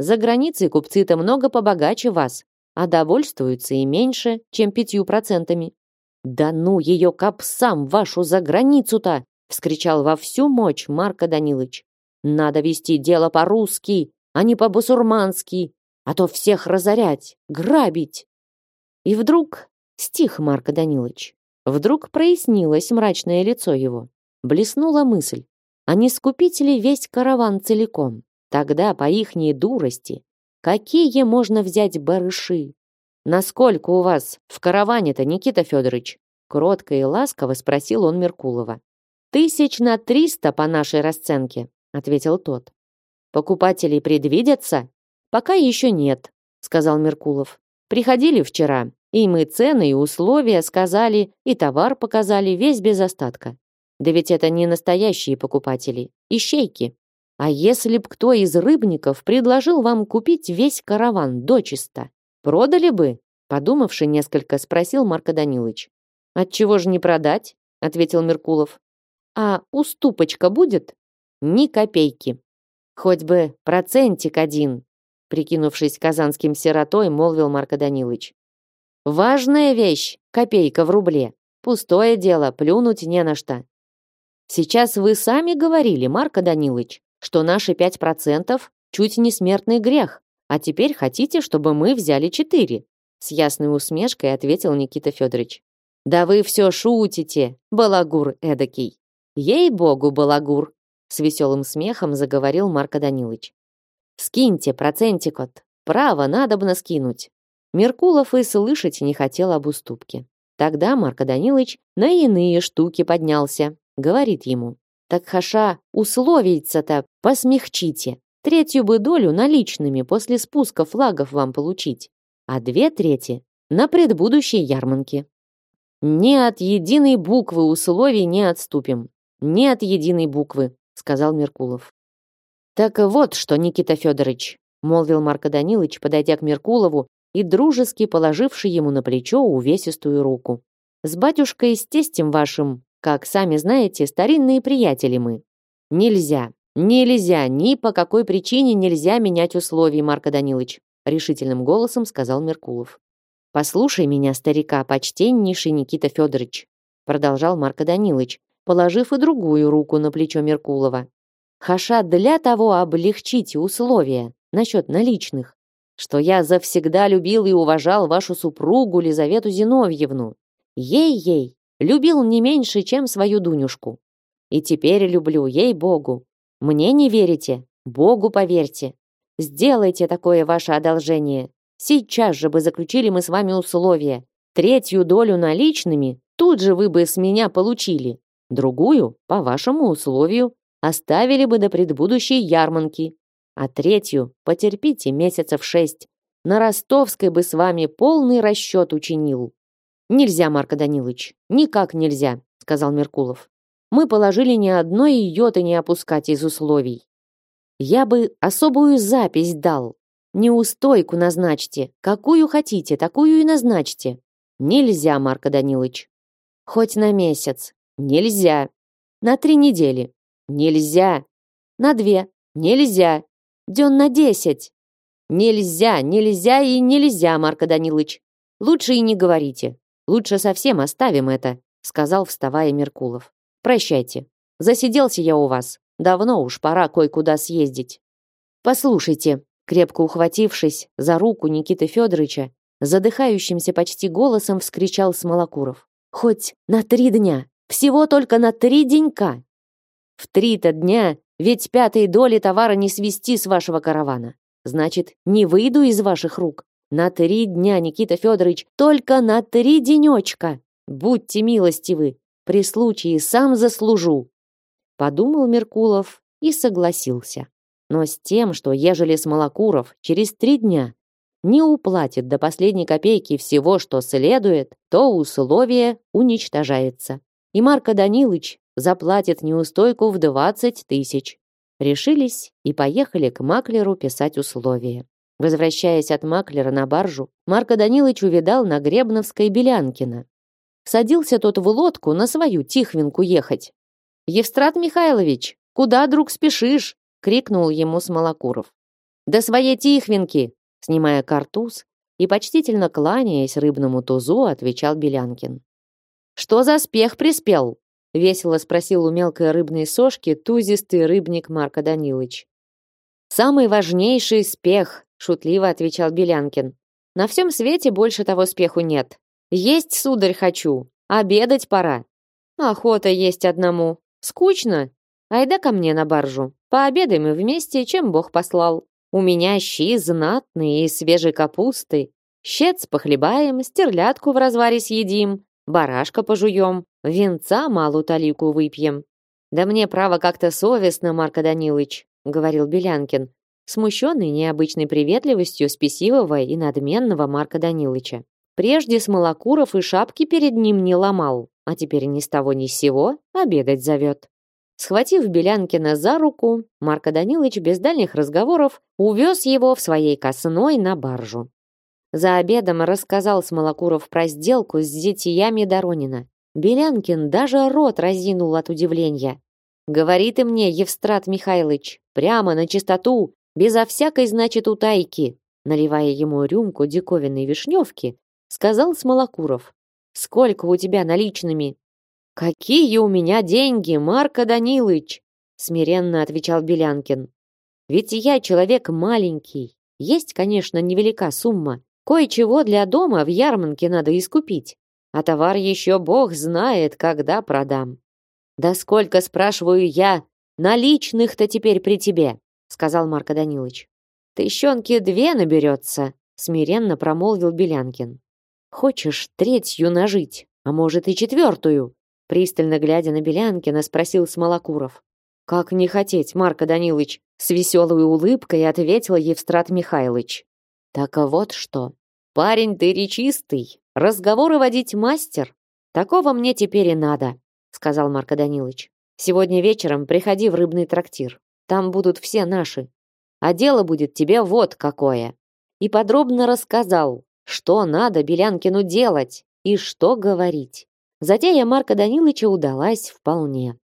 За границей купцы-то много побогаче вас, а довольствуются и меньше, чем пятью процентами. «Да ну ее капсам, вашу за границу-то!» вскричал во всю мощь Марко Данилович. «Надо вести дело по-русски, а не по-бусурмански, а то всех разорять, грабить!» И вдруг стих Марко Данилович. Вдруг прояснилось мрачное лицо его. Блеснула мысль. А не скупить ли весь караван целиком? Тогда, по ихней дурости, какие можно взять барыши? Насколько у вас в караване-то, Никита Федорович? Кротко и ласково спросил он Меркулова. Тысяч на триста по нашей расценке, ответил тот. Покупателей предвидятся? Пока еще нет, сказал Меркулов. Приходили вчера, и мы цены и условия сказали, и товар показали весь без остатка. Да ведь это не настоящие покупатели, ищейки. А если б кто из рыбников предложил вам купить весь караван дочисто, продали бы? Подумавши несколько, спросил Марко Данилович. Отчего же не продать? ответил Меркулов. А уступочка будет? Ни копейки. Хоть бы процентик один, прикинувшись казанским сиротой, молвил Марко Данилович. Важная вещь, копейка в рубле. Пустое дело, плюнуть не на что. Сейчас вы сами говорили, Марко Данилович, что наши пять процентов чуть не смертный грех, а теперь хотите, чтобы мы взяли четыре. С ясной усмешкой ответил Никита Федорович. Да вы все шутите, балагур эдакий. Ей-богу, балагур, с веселым смехом заговорил Марко Данилович. Скиньте процентик от. Право, надобно скинуть. Меркулов и слышать не хотел об уступке. Тогда Марко Данилович на иные штуки поднялся. Говорит ему, так хаша, условиться-то посмягчите. Третью бы долю наличными после спуска флагов вам получить, а две трети на предбудущей ярмарке. Ни от единой буквы условий не отступим. Ни от единой буквы, сказал Меркулов. Так вот что, Никита Федорович, молвил Марко Данилович, подойдя к Меркулову и дружески положивший ему на плечо увесистую руку. «С батюшкой с тестем вашим, как сами знаете, старинные приятели мы. Нельзя, нельзя, ни по какой причине нельзя менять условий, Марко Данилович», решительным голосом сказал Меркулов. «Послушай меня, старика, почтеннейший Никита Федорович», продолжал Марко Данилович, положив и другую руку на плечо Меркулова. «Хаша для того облегчить условия насчет наличных, что я завсегда любил и уважал вашу супругу Лизавету Зиновьевну. Ей-ей, любил не меньше, чем свою Дунюшку. И теперь люблю, ей-богу. Мне не верите? Богу поверьте. Сделайте такое ваше одолжение. Сейчас же бы заключили мы с вами условия. Третью долю наличными тут же вы бы с меня получили. Другую, по вашему условию, оставили бы до предбудущей ярмарки а третью потерпите месяцев шесть. На Ростовской бы с вами полный расчет учинил. Нельзя, Марко Данилович, никак нельзя, сказал Меркулов. Мы положили ни одной йоты не опускать из условий. Я бы особую запись дал. Неустойку назначьте. Какую хотите, такую и назначьте. Нельзя, Марко Данилович. Хоть на месяц. Нельзя. На три недели. Нельзя. На две. Нельзя. Дён на десять. Нельзя, нельзя и нельзя, Марко Данилович. Лучше и не говорите. Лучше совсем оставим это, сказал, вставая Меркулов. Прощайте. Засиделся я у вас. Давно уж пора кое-куда съездить. Послушайте, крепко ухватившись за руку Никиты Федоровича, задыхающимся почти голосом вскричал Смолокуров. Хоть на три дня, всего только на три денька. В три-то дня ведь пятой доли товара не свести с вашего каравана. Значит, не выйду из ваших рук. На три дня, Никита Федорович, только на три денечка. Будьте милостивы, при случае сам заслужу подумал Меркулов и согласился. Но с тем, что ежели Смолокуров через три дня не уплатит до последней копейки всего, что следует, то условие уничтожается. И Марко Данилович заплатит неустойку в 20 тысяч. Решились и поехали к маклеру писать условия. Возвращаясь от маклера на баржу, Марко Данилович увидал на Гребновской Белянкина. Садился тот в лодку на свою Тихвинку ехать, «Евстрат Михайлович, куда, друг, спешишь?» — крикнул ему Смолокуров. «До своей Тихвинки!» — снимая картуз и почтительно кланяясь рыбному тузу, отвечал Белянкин. «Что за спех приспел?» — весело спросил у мелкой рыбной сошки тузистый рыбник Марко Данилович. «Самый важнейший спех», — шутливо отвечал Белянкин. «На всем свете больше того спеху нет. Есть, сударь, хочу. Обедать пора. Охота есть одному. Скучно? Айда ко мне на баржу. Пообедаем мы вместе, чем Бог послал. У меня щи знатные и свежей капусты. Щец похлебаем, стерлядку в разваре съедим, барашка пожуем, венца малую талику выпьем. Да мне право как-то совестно, Марко Данилович, говорил Белянкин, смущенный необычной приветливостью спесивого и надменного Марка Данилыча. Прежде Смолокуров и шапки перед ним не ломал а теперь ни с того ни с сего обедать зовет. Схватив Белянкина за руку, Марко Данилович без дальних разговоров увез его в своей косной на баржу. За обедом рассказал Смолокуров про сделку с зятиями Доронина. Белянкин даже рот разинул от удивления. «Говори ты мне, Евстрат Михайлович, прямо на чистоту, безо всякой, значит, утайки», наливая ему рюмку диковинной вишневки, сказал Смолокуров. Сколько у тебя наличными? Какие у меня деньги, Марко Данилович? смиренно отвечал Белянкин. Ведь я человек маленький. Есть, конечно, невелика сумма. Кое-чего для дома в ярмарке надо искупить. А товар еще бог знает, когда продам. Да сколько, спрашиваю я, наличных-то теперь при тебе, сказал Марко Данилович. Тыщенки две наберется, смиренно промолвил Белянкин. Хочешь третью нажить, а может и четвертую?» Пристально глядя на Белянкина, спросил Смолокуров. «Как не хотеть, Марко Данилович?» С веселой улыбкой ответил Евстрат Михайлович. «Так вот что. Парень ты речистый, разговоры водить мастер. Такого мне теперь и надо», сказал Марко Данилович. «Сегодня вечером приходи в рыбный трактир. Там будут все наши. А дело будет тебе вот какое». И подробно рассказал, что надо Белянкину делать и что говорить. Затея Марка Данилыча удалась вполне.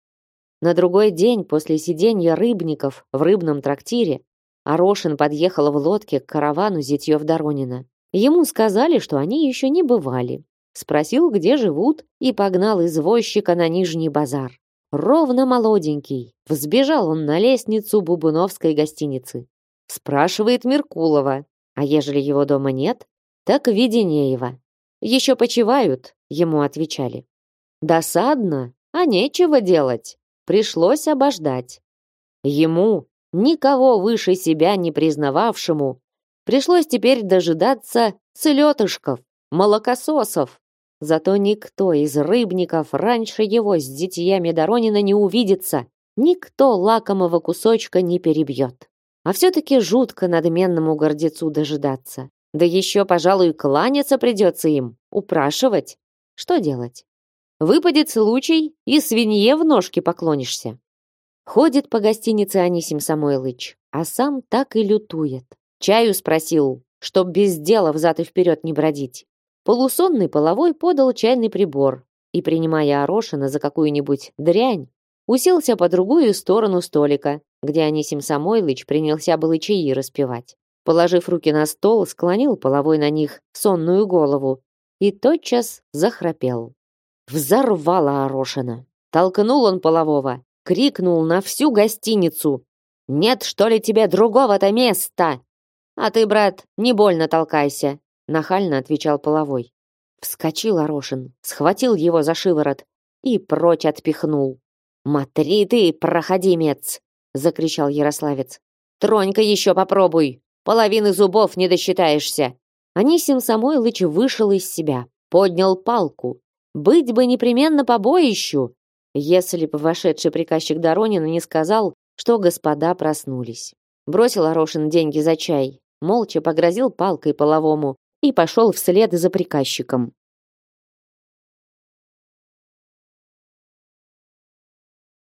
На другой день после сиденья рыбников в рыбном трактире Арошин подъехал в лодке к каравану Зятьев-Доронина. Ему сказали, что они еще не бывали. Спросил, где живут, и погнал извозчика на Нижний базар. Ровно молоденький. Взбежал он на лестницу Бубуновской гостиницы. Спрашивает Меркулова. А ежели его дома нет, так Веденеева. Еще почивают, ему отвечали. Досадно, а нечего делать. Пришлось обождать. Ему, никого выше себя не признававшему, пришлось теперь дожидаться целетышков, молокососов. Зато никто из рыбников раньше его с детьями Доронина не увидится, никто лакомого кусочка не перебьет. А все-таки жутко надменному гордецу дожидаться. Да еще, пожалуй, кланяться придется им, упрашивать. Что делать? Выпадет случай, и свинье в ножки поклонишься. Ходит по гостинице Анисим Самойлыч, а сам так и лютует. Чаю спросил, чтоб без дела взад и вперед не бродить. Полусонный половой подал чайный прибор и, принимая Орошина за какую-нибудь дрянь, уселся по другую сторону столика, где Анисим Самойлыч принялся было чаи распевать. Положив руки на стол, склонил половой на них сонную голову и тотчас захрапел. Взорвало Орошина. Толкнул он полового, крикнул на всю гостиницу. «Нет, что ли, тебе другого-то места?» «А ты, брат, не больно толкайся», — нахально отвечал половой. Вскочил Орошин, схватил его за шиворот и прочь отпихнул. «Матри ты, проходимец!» — закричал Ярославец. «Тронька еще попробуй! Половины зубов не досчитаешься!» Анисим Самойлыч вышел из себя, поднял палку. «Быть бы непременно побоищу!» Если бы вошедший приказчик Доронина не сказал, что господа проснулись. Бросил Орошин деньги за чай, молча погрозил палкой половому и пошел вслед за приказчиком.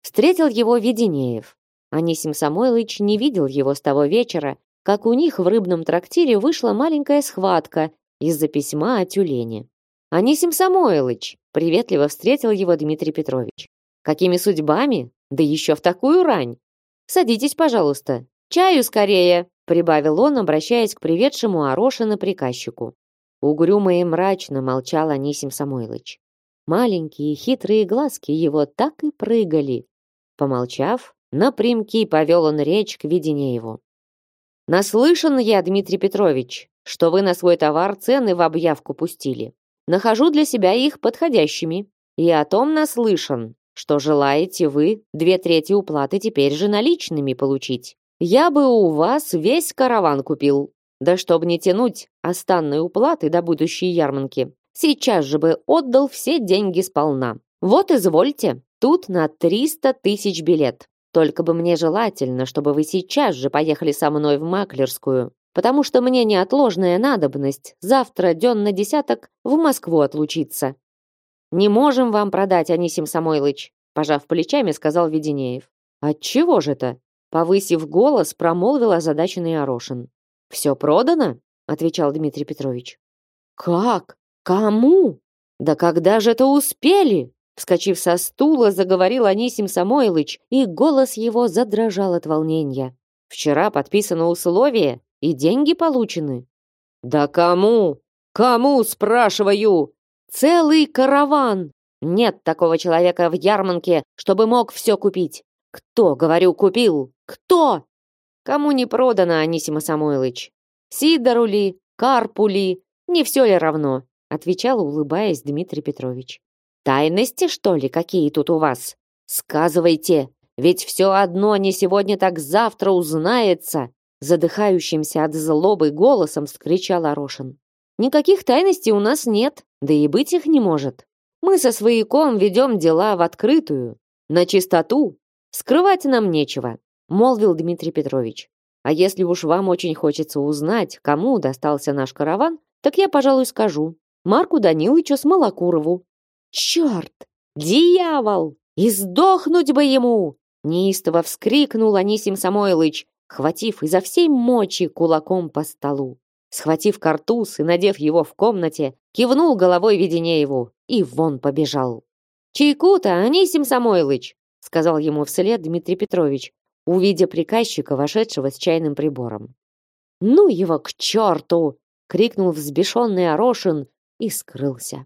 Встретил его Веденеев. Анисим Самойлович не видел его с того вечера, как у них в рыбном трактире вышла маленькая схватка из-за письма о тюлене. «Анисим Самойлович!» — приветливо встретил его Дмитрий Петрович. «Какими судьбами? Да еще в такую рань! Садитесь, пожалуйста. Чаю скорее!» прибавил он, обращаясь к приведшему Орошина приказчику. Угрюмо и мрачно молчал Анисим Самойлович. Маленькие хитрые глазки его так и прыгали. Помолчав, напрямки повел он речь к Веденееву. «Наслышан я, Дмитрий Петрович, что вы на свой товар цены в объявку пустили. Нахожу для себя их подходящими. И о том наслышан, что желаете вы две трети уплаты теперь же наличными получить. Я бы у вас весь караван купил. Да чтоб не тянуть останной уплаты до будущей ярмарки, сейчас же бы отдал все деньги сполна. Вот извольте, тут на 300 тысяч билет. Только бы мне желательно, чтобы вы сейчас же поехали со мной в Маклерскую, потому что мне неотложная надобность завтра дён на десяток в Москву отлучиться. Не можем вам продать, Анисим Самойлыч, пожав плечами, сказал Веденеев. Отчего же это? Повысив голос, промолвил озадаченный Орошин. «Все продано?» — отвечал Дмитрий Петрович. «Как? Кому? Да когда же это успели?» Вскочив со стула, заговорил Анисим Самойлыч, и голос его задрожал от волнения. «Вчера подписано условие, и деньги получены». «Да кому? Кому, спрашиваю? Целый караван! Нет такого человека в Ярманке, чтобы мог все купить. Кто, говорю, купил? Кто? Кому не продано, Анисима Самойлыч? Сидору ли, Карпу ли? Не все ли равно? Отвечал, улыбаясь Дмитрий Петрович. Тайности, что ли, какие тут у вас? Сказывайте, ведь все одно не сегодня, так завтра узнается. Задыхающимся от злобы голосом вскричал Орошин. Никаких тайностей у нас нет, да и быть их не может. Мы со свояком ведем дела в открытую, на чистоту, Скрывать нам нечего, молвил Дмитрий Петрович. А если уж вам очень хочется узнать, кому достался наш караван, так я, пожалуй, скажу. Марку Данилычу Смолокурову. Черт! Дьявол! И сдохнуть бы ему! Неистово вскрикнул Анисим Самойлыч, хватив изо всей мочи кулаком по столу. Схватив картуз и надев его в комнате, кивнул головой Веденееву и вон побежал. «Чайку-то, Анисим Самойлыч!» Сказал ему вслед Дмитрий Петрович, увидя приказчика, вошедшего с чайным прибором. «Ну его к черту!» — крикнул взбешенный Орошин и скрылся.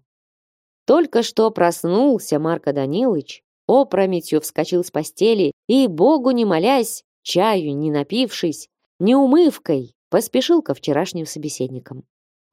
Только что проснулся Марко Данилович, опрометью вскочил с постели и, богу не молясь, чаю не напившись, не умывкой, поспешил ко вчерашним собеседникам.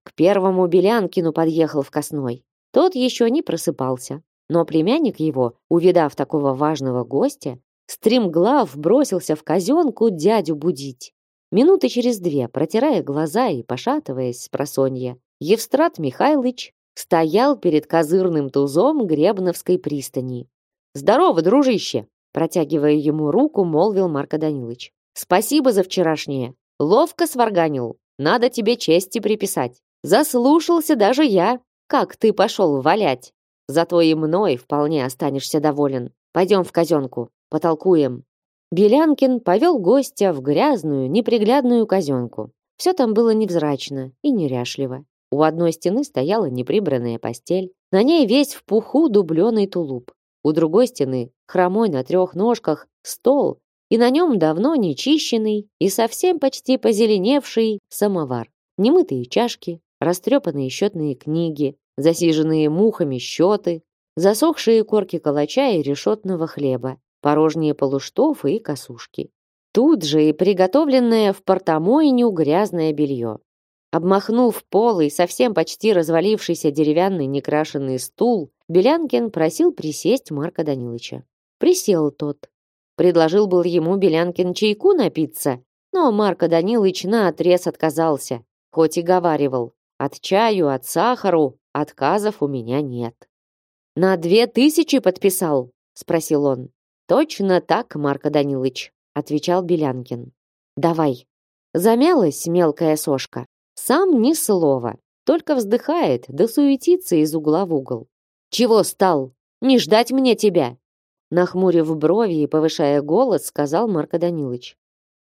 К первому Белянкину подъехал в Косной. Тот еще не просыпался. Но племянник его, увидав такого важного гостя, стремглав бросился в казенку дядю будить. Минуты через две, протирая глаза и пошатываясь с просонья, Евстрат Михайлович стоял перед козырным тузом Гребновской пристани. «Здорово, дружище!» Протягивая ему руку, молвил Марко Данилович. «Спасибо за вчерашнее. Ловко сварганил. Надо тебе чести приписать. Заслушался даже я. Как ты пошел валять?» Зато и мной вполне останешься доволен. Пойдем в казенку, потолкуем. Белянкин повел гостя в грязную, неприглядную казенку. Все там было невзрачно и неряшливо. У одной стены стояла неприбранная постель. На ней весь в пуху дубленый тулуп. У другой стены, хромой на трех ножках, стол, и на нем давно нечищенный и совсем почти позеленевший самовар. Немытые чашки, растрепанные счетные книги, засиженные мухами счеты, засохшие корки калача и решетного хлеба, порожние полуштофы и косушки. Тут же и приготовленное в портомойню грязное белье. Обмахнув полый, совсем почти развалившийся деревянный некрашенный стул, Белянкин просил присесть Марка Данилыча. Присел тот. Предложил был ему Белянкин чайку напиться, но Марко Данилыч наотрез отказался, хоть и говаривал, от чаю, от сахару отказов у меня нет. «На две тысячи подписал?» — спросил он. Точно так, Марко Данилович, отвечал Белянкин. Давай. Замялась мелкая сошка. Сам ни слова, только вздыхает, да суетится из угла в угол. Чего стал? Не ждать мне тебя. Нахмурив брови и повышая голос, сказал Марко Данилович.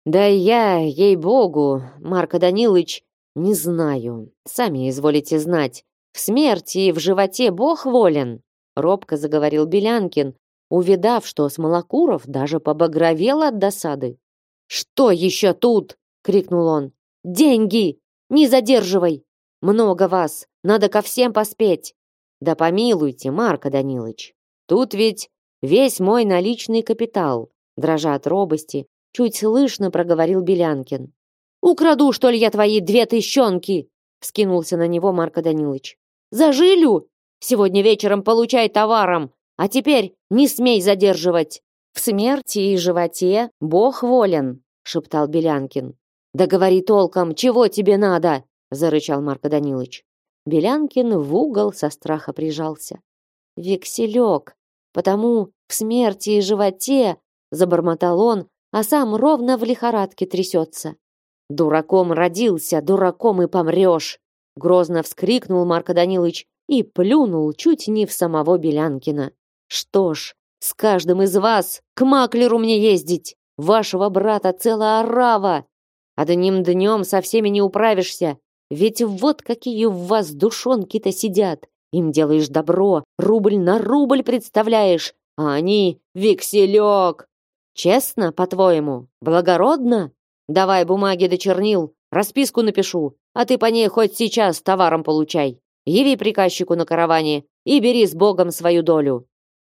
Да я, ей-богу, Марко Данилович, не знаю. Сами изволите знать. В смерти и в животе Бог волен, робко заговорил Белянкин, увидав, что Смолокуров даже побагровел от досады. «Что еще тут?» — крикнул он. «Деньги! Не задерживай! Много вас, надо ко всем поспеть!» «Да помилуйте, Марко Данилович, тут ведь весь мой наличный капитал», дрожа от робости, чуть слышно проговорил Белянкин. «Украду, что ли, я твои две тыщенки?» вскинулся на него Марко Данилович. «Зажилю! Сегодня вечером получай товаром, а теперь не смей задерживать. В смерти и животе Бог волен, шептал Белянкин. Да говори толком, чего тебе надо, зарычал Марко Данилович. Белянкин в угол со страха прижался. Векселек, потому в смерти и животе, забормотал он, а сам ровно в лихорадке трясется. Дураком родился, дураком и помрешь, грозно вскрикнул Марко Данилович и плюнул чуть не в самого Белянкина. Что ж, с каждым из вас к маклеру мне ездить. Вашего брата целая орава. Одним днем со всеми не управишься. Ведь вот какие в вас душонки-то сидят. Им делаешь добро, рубль на рубль представляешь, а они векселек. Честно, по-твоему, благородно? Давай бумаги до чернил, расписку напишу, а ты по ней хоть сейчас товаром получай. Яви приказчику на караване и бери с Богом свою долю.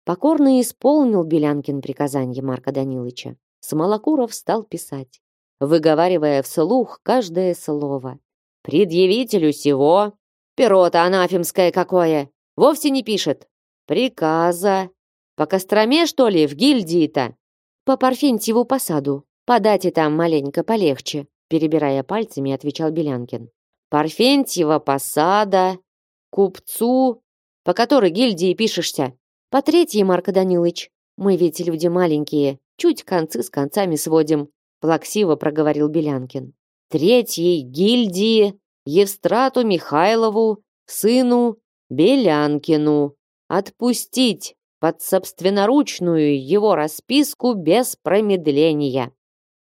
Покорно исполнил Белянкин приказание Марка Данилыча. Смолокуров стал писать, выговаривая вслух каждое слово. «Предъявителю сего, перо-то анафемское какое, вовсе не пишет. Приказа. По Костроме, что ли, в гильдии-то?» «По Парфентьеву посаду. Подайте там маленько полегче», перебирая пальцами, отвечал Белянкин. «Парфентьева посада, купцу, по которой гильдии пишешься?» По третьей, Марко Данилович, мы ведь люди маленькие, чуть концы с концами сводим, плаксиво проговорил Белянкин. Третьей гильдии Евстрату Михайлову, сыну Белянкину, отпустить под собственноручную его расписку без промедления.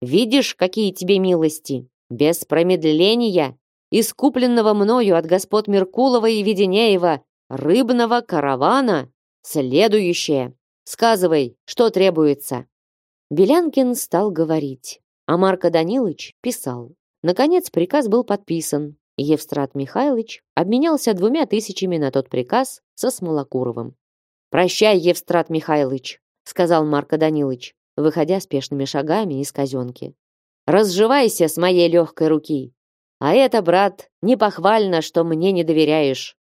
Видишь, какие тебе милости? Без промедления, искупленного мною от господ Меркулова и Веденеева, рыбного каравана, Следующее. Сказывай, что требуется. Белянкин стал говорить, а Марко Данилович писал. Наконец приказ был подписан, и Евстрат Михайлович обменялся двумя тысячами на тот приказ со Смолокуровым. «Прощай, Евстрат Михайлович», — сказал Марко Данилович, выходя спешными шагами из казенки. «Разживайся с моей легкой руки. А это, брат, непохвально, что мне не доверяешь.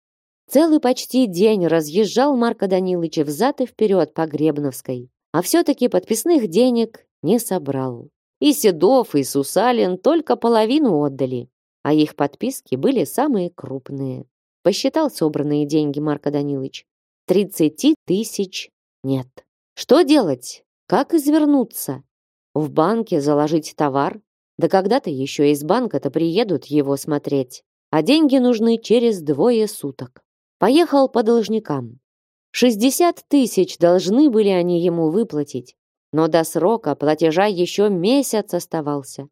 Целый почти день разъезжал Марко Данилович взад и вперед по Гребновской, а все-таки подписных денег не собрал. И Седов, и Сусалин только половину отдали, а их подписки были самые крупные. Посчитал собранные деньги Марко Данилович. Тридцати тысяч нет. Что делать? Как извернуться? В банке заложить товар? Да когда-то еще из банка-то приедут его смотреть. А деньги нужны через двое суток. Поехал по должникам. 60 тысяч должны были они ему выплатить. но до срока платежа еще месяц оставался.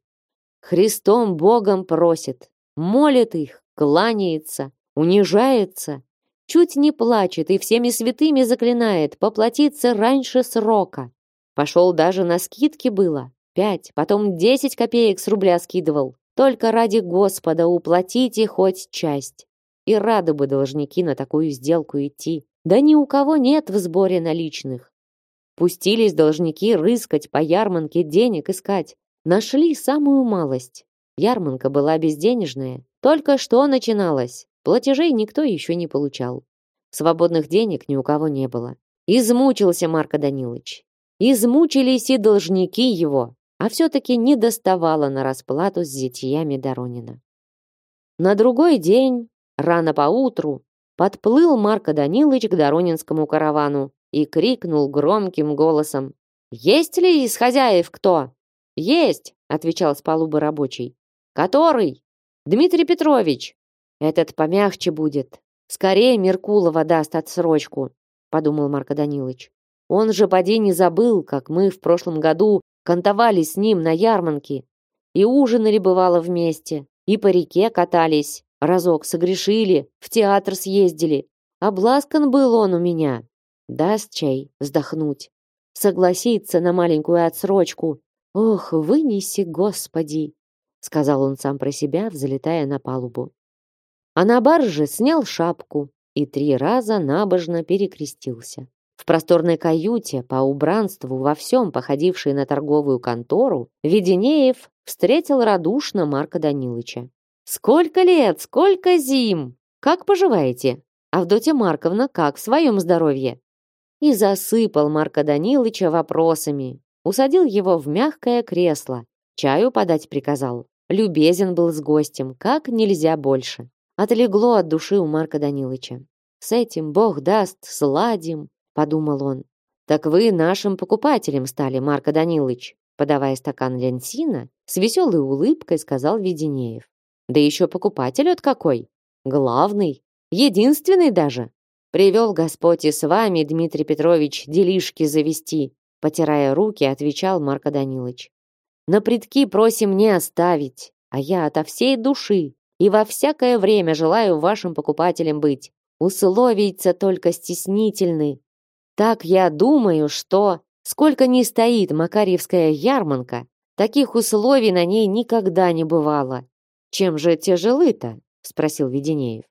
Христом Богом просит, молит их, кланяется, унижается, чуть не плачет и всеми святыми заклинает поплатиться раньше срока. Пошел даже на скидки было, пять, потом десять копеек с рубля скидывал, только ради Господа уплатите хоть часть. И рады бы должники на такую сделку идти. Да ни у кого нет в сборе наличных. Пустились должники рыскать по ярмарке денег искать. Нашли самую малость. Ярмарка была безденежная. Только что начиналась. Платежей никто еще не получал. Свободных денег ни у кого не было. Измучился Марко Данилович. Измучились и должники его, а все-таки не доставало на расплату с зятьями Доронина. На другой день, рано поутру, подплыл Марко Данилович к Доронинскому каравану и крикнул громким голосом. «Есть ли из хозяев кто?» «Есть!» — отвечал с палубы рабочий. «Который?» «Дмитрий Петрович!» «Этот помягче будет. Скорее Меркулова даст отсрочку», — подумал Марко Данилович. «Он же поди не забыл, как мы в прошлом году кантовали с ним на ярмарке и ужинали бывало вместе, и по реке катались, разок согрешили, в театр съездили. Обласкан был он у меня. Даст чай вздохнуть, согласится на маленькую отсрочку. Ох, вынеси, Господи, сказал он сам про себя, взлетая на палубу. А на барже снял шапку и три раза набожно перекрестился. В просторной каюте, по убранству, во всем походившей на торговую контору, Веденеев встретил радушно Марка Данилыча. «Сколько лет, сколько зим! Как поживаете? Авдотья Марковна, как в своем здоровье?» И засыпал Марка Данилыча вопросами. Усадил его в мягкое кресло. Чаю подать приказал. Любезен был с гостем, как нельзя больше. Отлегло от души у Марка Данилыча. С этим Бог даст, сладим, подумал он. Так вы нашим покупателем стали, Марко Данилович, подавая стакан ленсина, с веселой улыбкой сказал Веденеев. Да еще покупатель от какой? Главный, единственный даже. Привел Господь и с вами, Дмитрий Петрович, делишки завести, потирая руки, отвечал Марко Данилович. На предки просим не оставить, а я ото всей души и во всякое время желаю вашим покупателем быть. Условийца только стеснительны, так я думаю, что сколько ни стоит Макарьевская ярмарка, таких условий на ней никогда не бывало. Чем же тяжелы-то? спросил Веденеев.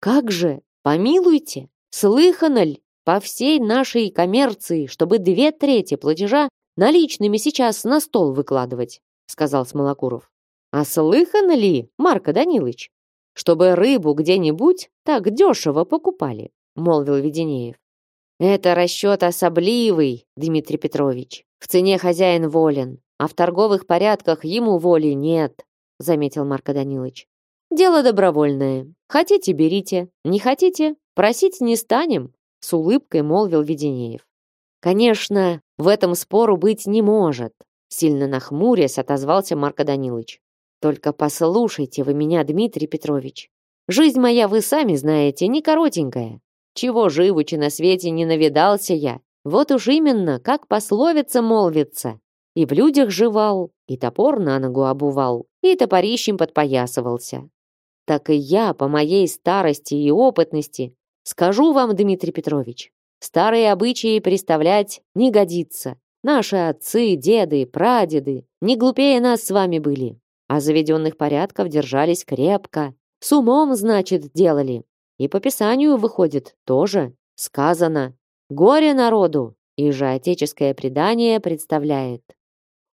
Как же, помилуйте, слыхано ль по всей нашей коммерции, чтобы две трети платежа наличными сейчас на стол выкладывать, сказал Смолокуров. А слыхано ли, Марко Данилович, чтобы рыбу где-нибудь так дешево покупали, молвил Веденеев. Это расчет особливый, Дмитрий Петрович. В цене хозяин волен, а в торговых порядках ему воли нет, заметил Марко Данилович. Дело добровольное. Хотите, берите. Не хотите, просить не станем, с улыбкой молвил Веденеев. Конечно, в этом спору быть не может, сильно нахмурясь, отозвался Марко Данилович. Только послушайте вы меня, Дмитрий Петрович. Жизнь моя, вы сами знаете, не коротенькая. Чего живучи на свете не навидался я. Вот уж именно, как пословица молвится. И в людях жевал, и топор на ногу обувал, и топорищем подпоясывался. Так и я, по моей старости и опытности, скажу вам, Дмитрий Петрович, старые обычаи представлять не годится. Наши отцы, деды, прадеды не глупее нас с вами были, а заведенных порядков держались крепко. С умом, значит, делали. И по Писанию выходит тоже. Сказано «Горе народу!» И же отеческое предание представляет.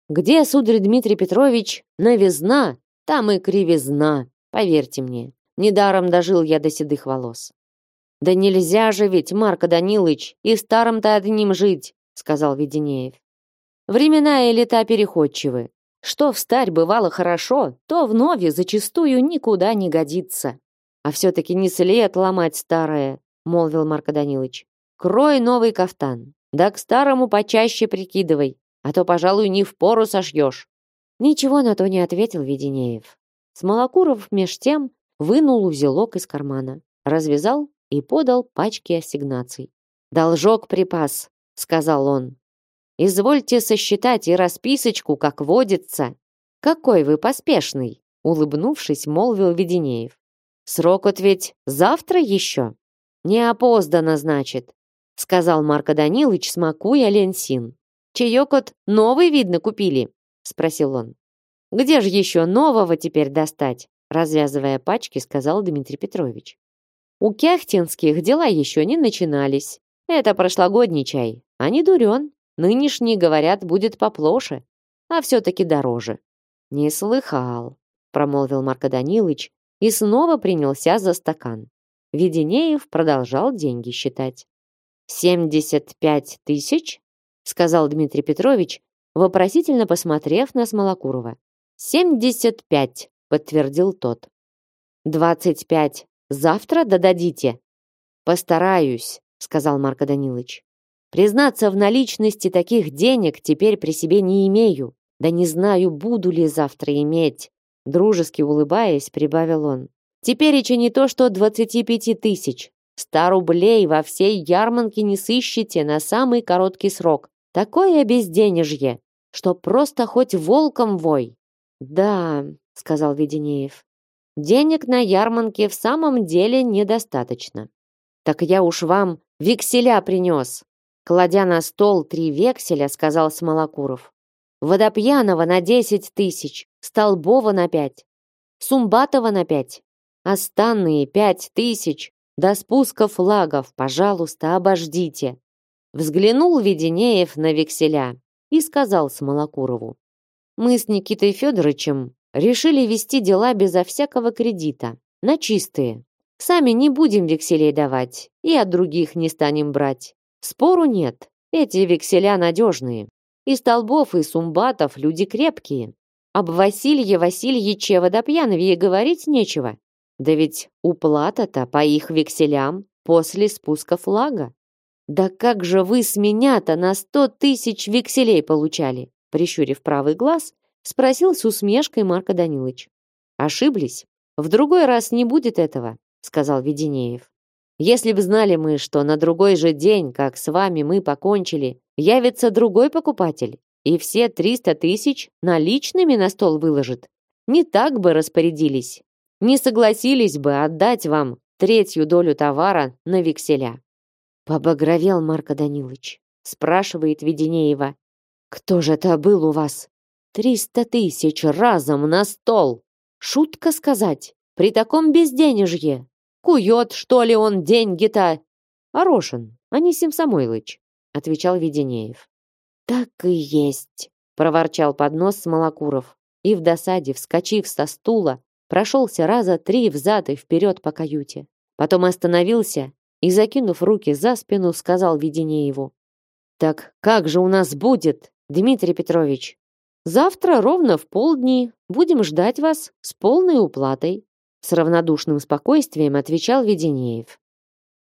Где, сударь Дмитрий Петрович, новизна, там и кривизна, поверьте мне. Недаром дожил я до седых волос. Да нельзя же ведь, Марко Данилович, и старым-то одним жить, сказал Веденеев. Времена и лета переходчивы. Что в старь бывало хорошо, то в нове зачастую никуда не годится. А все-таки не след ломать старое, молвил Марко Данилович. Крой новый кафтан. Да к старому почаще прикидывай, а то, пожалуй, не в пору сошьешь. Ничего на то не ответил Веденеев. Смолокуров меж тем вынул узелок из кармана, развязал и подал пачки ассигнаций. «Должок припас», — сказал он. Извольте сосчитать и расписочку, как водится. Какой вы поспешный, улыбнувшись, молвил Веденеев. Срок от ведь завтра еще. Не опоздано, значит, сказал Марко Данилович, смакуя ленсин. Чаек от новый, видно, купили, спросил он. Где же еще нового теперь достать? развязывая пачки, сказал Дмитрий Петрович. У Кяхтинских дела еще не начинались. Это прошлогодний чай, а не дурен. Нынешний, говорят, будет поплоше, а все-таки дороже. Не слыхал, промолвил Марко Данилович и снова принялся за стакан. Веденеев продолжал деньги считать. «Семьдесят пять тысяч?» — сказал Дмитрий Петрович, вопросительно посмотрев на Смолокурова. «Семьдесят пять», — подтвердил тот. «Двадцать пять завтра додадите?» «Постараюсь», — сказал Марко Данилович. «Признаться, в наличности таких денег теперь при себе не имею. Да не знаю, буду ли завтра иметь». Дружески улыбаясь, прибавил он. «Теперь еще не то, что двадцати пяти тысяч. Ста рублей во всей ярманке не сыщете на самый короткий срок. Такое безденежье, что просто хоть волком вой. Да, сказал Веденеев. Денег на ярмарке в самом деле недостаточно. Так я уж вам векселя принес. Кладя на стол три векселя, сказал Смолокуров. Водопьянова на десять тысяч, Столбова на пять, Сумбатова на пять, останные пять тысяч, до спуска флагов, пожалуйста, обождите. Взглянул Веденеев на векселя и сказал Смолокурову. «Мы с Никитой Федоровичем решили вести дела безо всякого кредита, на чистые. Сами не будем векселей давать и от других не станем брать. Спору нет, эти векселя надежные. И Столбов, и Сумбатов люди крепкие. Об Василье Васильевиче Водопьянове говорить нечего. Да ведь уплата-то по их векселям после спуска флага. «Да как же вы с меня-то на сто тысяч векселей получали?» Прищурив правый глаз, спросил с усмешкой Марко Данилович. «Ошиблись? В другой раз не будет этого», сказал Веденеев. «Если б знали мы, что на другой же день, как с вами мы покончили, явится другой покупатель и все триста тысяч наличными на стол выложит, не так бы распорядились, не согласились бы отдать вам третью долю товара на векселя. Побагровел Марко Данилович. Спрашивает Веденеева. Кто же это был у вас? Триста тысяч разом на стол. Шутка сказать. При таком безденежье. Кует, что ли, он деньги-то? Орошин, Анисим Самойлыч, отвечал Веденеев. Так и есть, проворчал под нос Смолокуров и в досаде, вскочив со стула, прошелся раза три взад и вперед по каюте. Потом остановился и, закинув руки за спину, сказал Веденееву. «Так как же у нас будет, Дмитрий Петрович? Завтра ровно в полдни будем ждать вас с полной уплатой», с равнодушным спокойствием отвечал Веденеев.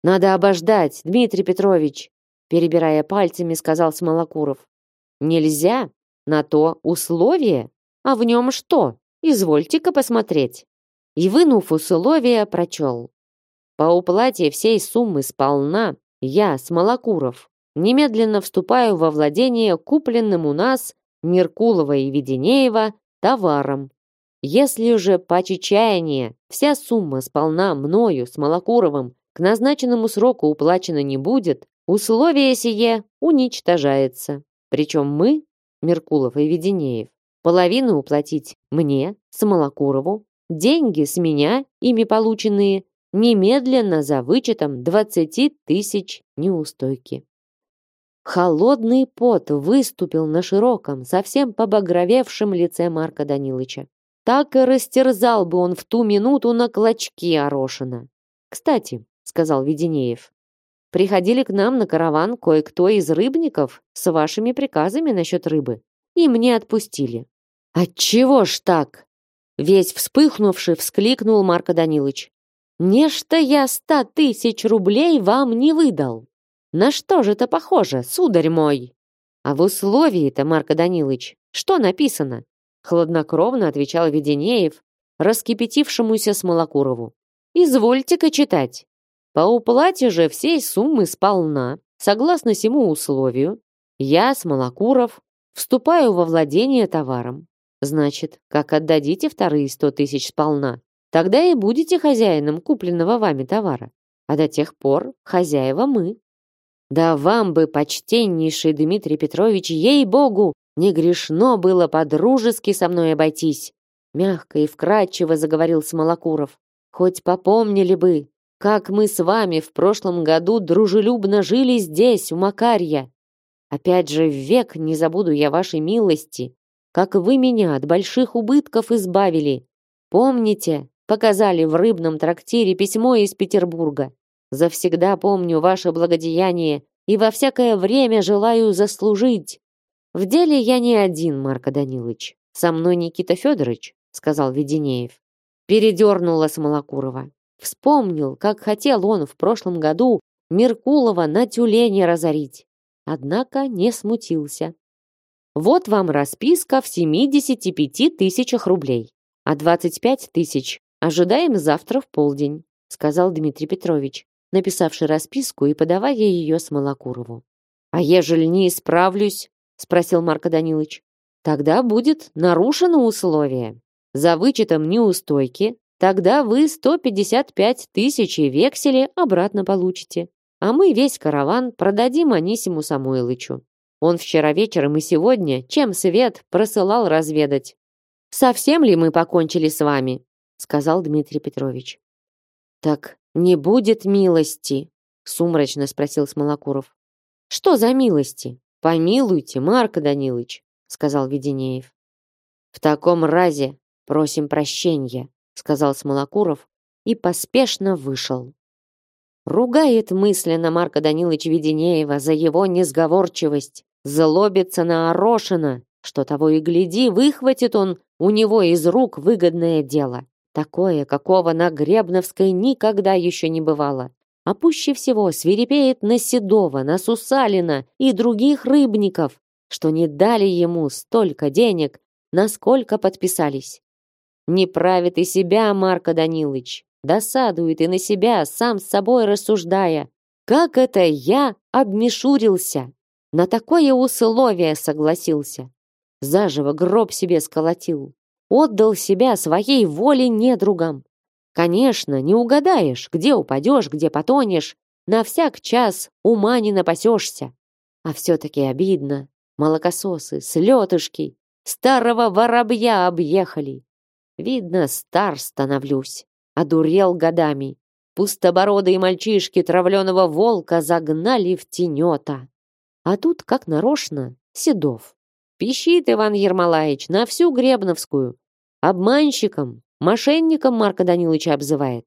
«Надо обождать, Дмитрий Петрович», перебирая пальцами, сказал Смолокуров. «Нельзя, на то условие, а в нем что? Извольте-ка посмотреть». И, вынув условия, прочел. По уплате всей суммы сполна я, Смолокуров, немедленно вступаю во владение купленным у нас Меркулова и Веденеева товаром. Если же по чечаянию вся сумма сполна мною, Смолокуровым, к назначенному сроку уплачена не будет, условие сие уничтожается. Причем мы, Меркулов и Веденеев, половину уплатить мне, Смолокурову, деньги с меня, ими полученные, немедленно за вычетом 20 тысяч неустойки. Холодный пот выступил на широком, совсем побагровевшем лице Марка Данилыча. Так и растерзал бы он в ту минуту на клочки Орошина. «Кстати», — сказал Веденеев, «приходили к нам на караван кое-кто из рыбников с вашими приказами насчет рыбы, и мне отпустили». «Отчего ж так?» Весь вспыхнувший вскликнул Марко Данилыч. Нечто я ста тысяч рублей вам не выдал. На что же это похоже, сударь мой? А в условии-то, Марко Данилович, что написано? Хладнокровно отвечал Веденеев, раскипятившемуся Смолокурову. Извольте-ка читать. По уплате же всей суммы сполна, согласно сему условию, Я, Смолокуров, вступаю во владение товаром. Значит, как отдадите вторые сто тысяч сполна, тогда и будете хозяином купленного вами товара. А до тех пор хозяева мы. Да вам бы, почтеннейший Дмитрий Петрович, ей-богу, не грешно было по-дружески со мной обойтись. Мягко и вкрадчиво заговорил Смолокуров. Хоть попомнили бы, как мы с вами в прошлом году дружелюбно жили здесь, у Макарья. Опять же, век не забуду я вашей милости, как вы меня от больших убытков избавили. Помните, показали в рыбном трактире письмо из Петербурга. Завсегда помню ваше благодеяние и во всякое время желаю заслужить. В деле я не один, Марко Данилович. Со мной Никита Федорович, сказал Веденеев. Передернула Смолокурова. Вспомнил, как хотел он в прошлом году Меркулова на тюлене разорить. Однако не смутился. Вот вам расписка в 75 тысячах рублей, а 25 тысяч ожидаем завтра в полдень, сказал Дмитрий Петрович, написавший расписку и подавая ее Смолокурову. А ежели не исправлюсь, спросил Марко Данилович, тогда будет нарушено условие. За вычетом неустойки, тогда вы 155 тысяч и вексели обратно получите. А мы весь караван продадим Анисиму Самойлычу. Он вчера вечером и сегодня, чем свет, просылал разведать. «Совсем ли мы покончили с вами?» сказал Дмитрий Петрович. «Так не будет милости?» сумрачно спросил Смолокуров. «Что за милости? Помилуйте, Марко Данилович», сказал Веденеев. «В таком разе просим прощения», сказал Смолокуров и поспешно вышел. Ругает мысленно Марко Данилович Веденеева за его несговорчивость, злобится на Орошина, что того и гляди, выхватит он у него из рук выгодное дело. Такое, какого на Гребновской никогда еще не бывало. А пуще всего свирепеет на Седова, на Сусалина и других рыбников, что не дали ему столько денег, насколько подписались. Не правит и себя Марко Данилович, досадует и на себя, сам с собой рассуждая. Как это я обмешурился? На такое условие согласился. Заживо гроб себе сколотил. Отдал себя своей воле недругам. Конечно, не угадаешь, где упадешь, где потонешь. На всяк час ума не напасешься. А все-таки обидно. Молокососы, слетышки, старого воробья объехали. Видно, стар становлюсь. Одурел годами. Пустобородые мальчишки травленого волка загнали в тенета. А тут, как нарочно, Седов. Пищит Иван Ермолаевич на всю Гребновскую. Обманщиком, мошенником Марка Даниловича обзывает.